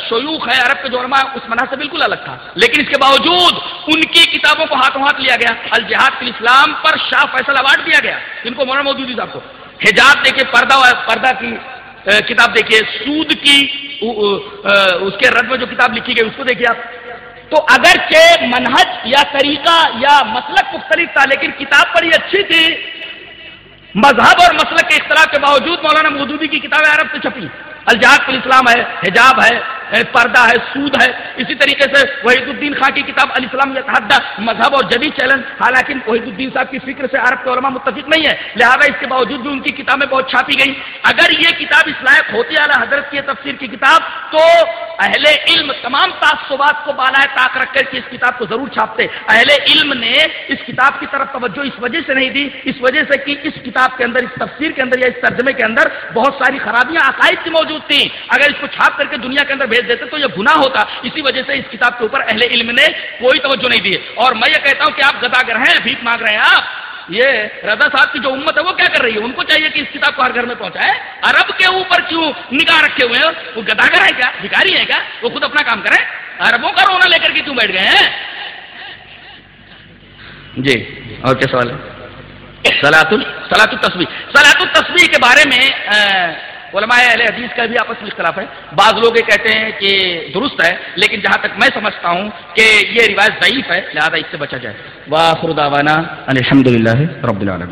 شیوخ ہیں، عرب کے جو علماء، اس منہج سے بالکل الگ تھا۔ لیکن اس کے باوجود ان کی کتابوں کو ہاتھوں ہاتھ لیا گیا۔ الجہاد فی اسلام پر شاہ فیصل اوارڈ دیا گیا ان کو مولانا مودودی صاحب کو۔ حجاب دیکھیے، پردہ پردہ کی کتاب دیکھیے، سود کی اس کے رد میں جو کتاب لکھی گئی، اس کو دیکھیے آپ۔ تو اگرچہ منہج یا طریقہ یا مسلک مختلف تھا، لیکن کتاب بڑی اچھی تھی۔ مذہب اور مسلک کے اختلاف کے باوجود مولانا مودودی کی کتابیں عرب سے چھپی۔ الجہاد الاسلام ہے، حجاب ہے پردہ ہے، سود ہے۔ اسی طریقے سے وحید الدین خان کی کتاب علی السلام یہ مذہب اور جدید چیلنج۔ حالانکہ وحید الدین صاحب کی فکر سے عرب کے علماء متفق نہیں ہے لہذا اس کے باوجود بھی ان کی کتابیں بہت چھاپی گئی اگر یہ کتاب اسلائق ہوتی اعلیٰ حضرت کی تفسیر کی کتاب، تو اہل علم تمام تعصبات کو بالا طاق رکھ کر کے اس کتاب کو ضرور چھاپتے۔ اہل علم نے اس کتاب کی طرف توجہ اس وجہ سے نہیں دی، اس وجہ سے کہ اس کتاب کے اندر، اس تفسیر کے اندر یا اس ترجمے کے اندر بہت ساری خرابیاں، عقائد کی موجود تھیں۔ اگر اس کو چھاپ کر کے دنیا کے اندر بھیج دیتے تو یہ گناہ ہوتا۔ اسی وجہ سے اس کتاب کے اوپر اہل علم نے کوئی توجہ نہیں دی۔ اور میں یہ کہتا ہوں کہ آپ گداگر ہیں، بھیک مانگ رہے ہیں آپ۔ یہ رضا صاحب کی جو امت ہے وہ کیا کر رہی ہے؟ ان کو چاہیے کہ اس کتاب کو ہر گھر میں پہنچائے۔ عرب کے اوپر کیوں نگاہ رکھے ہوئے ہیں؟ وہ گداگر ہے کیا؟ بھکاری ہے کیا؟ وہ خود اپنا کام کریں۔ اربوں کا رونا لے کر کے کیوں بیٹھ گئے ہیں؟ جی اور کیا سوال ہے؟ سلاط سلاط التصویر سلاط التصویر کے بارے میں علماء اہل حدیث کا بھی آپس میں اختلاف ہے۔ بعض لوگ یہ کہتے ہیں کہ درست ہے، لیکن جہاں تک میں سمجھتا ہوں کہ یہ روایت ضعیف ہے، لہٰذا اس سے بچا جائے۔ واخر دعوانا الحمد للہ رب العالمین۔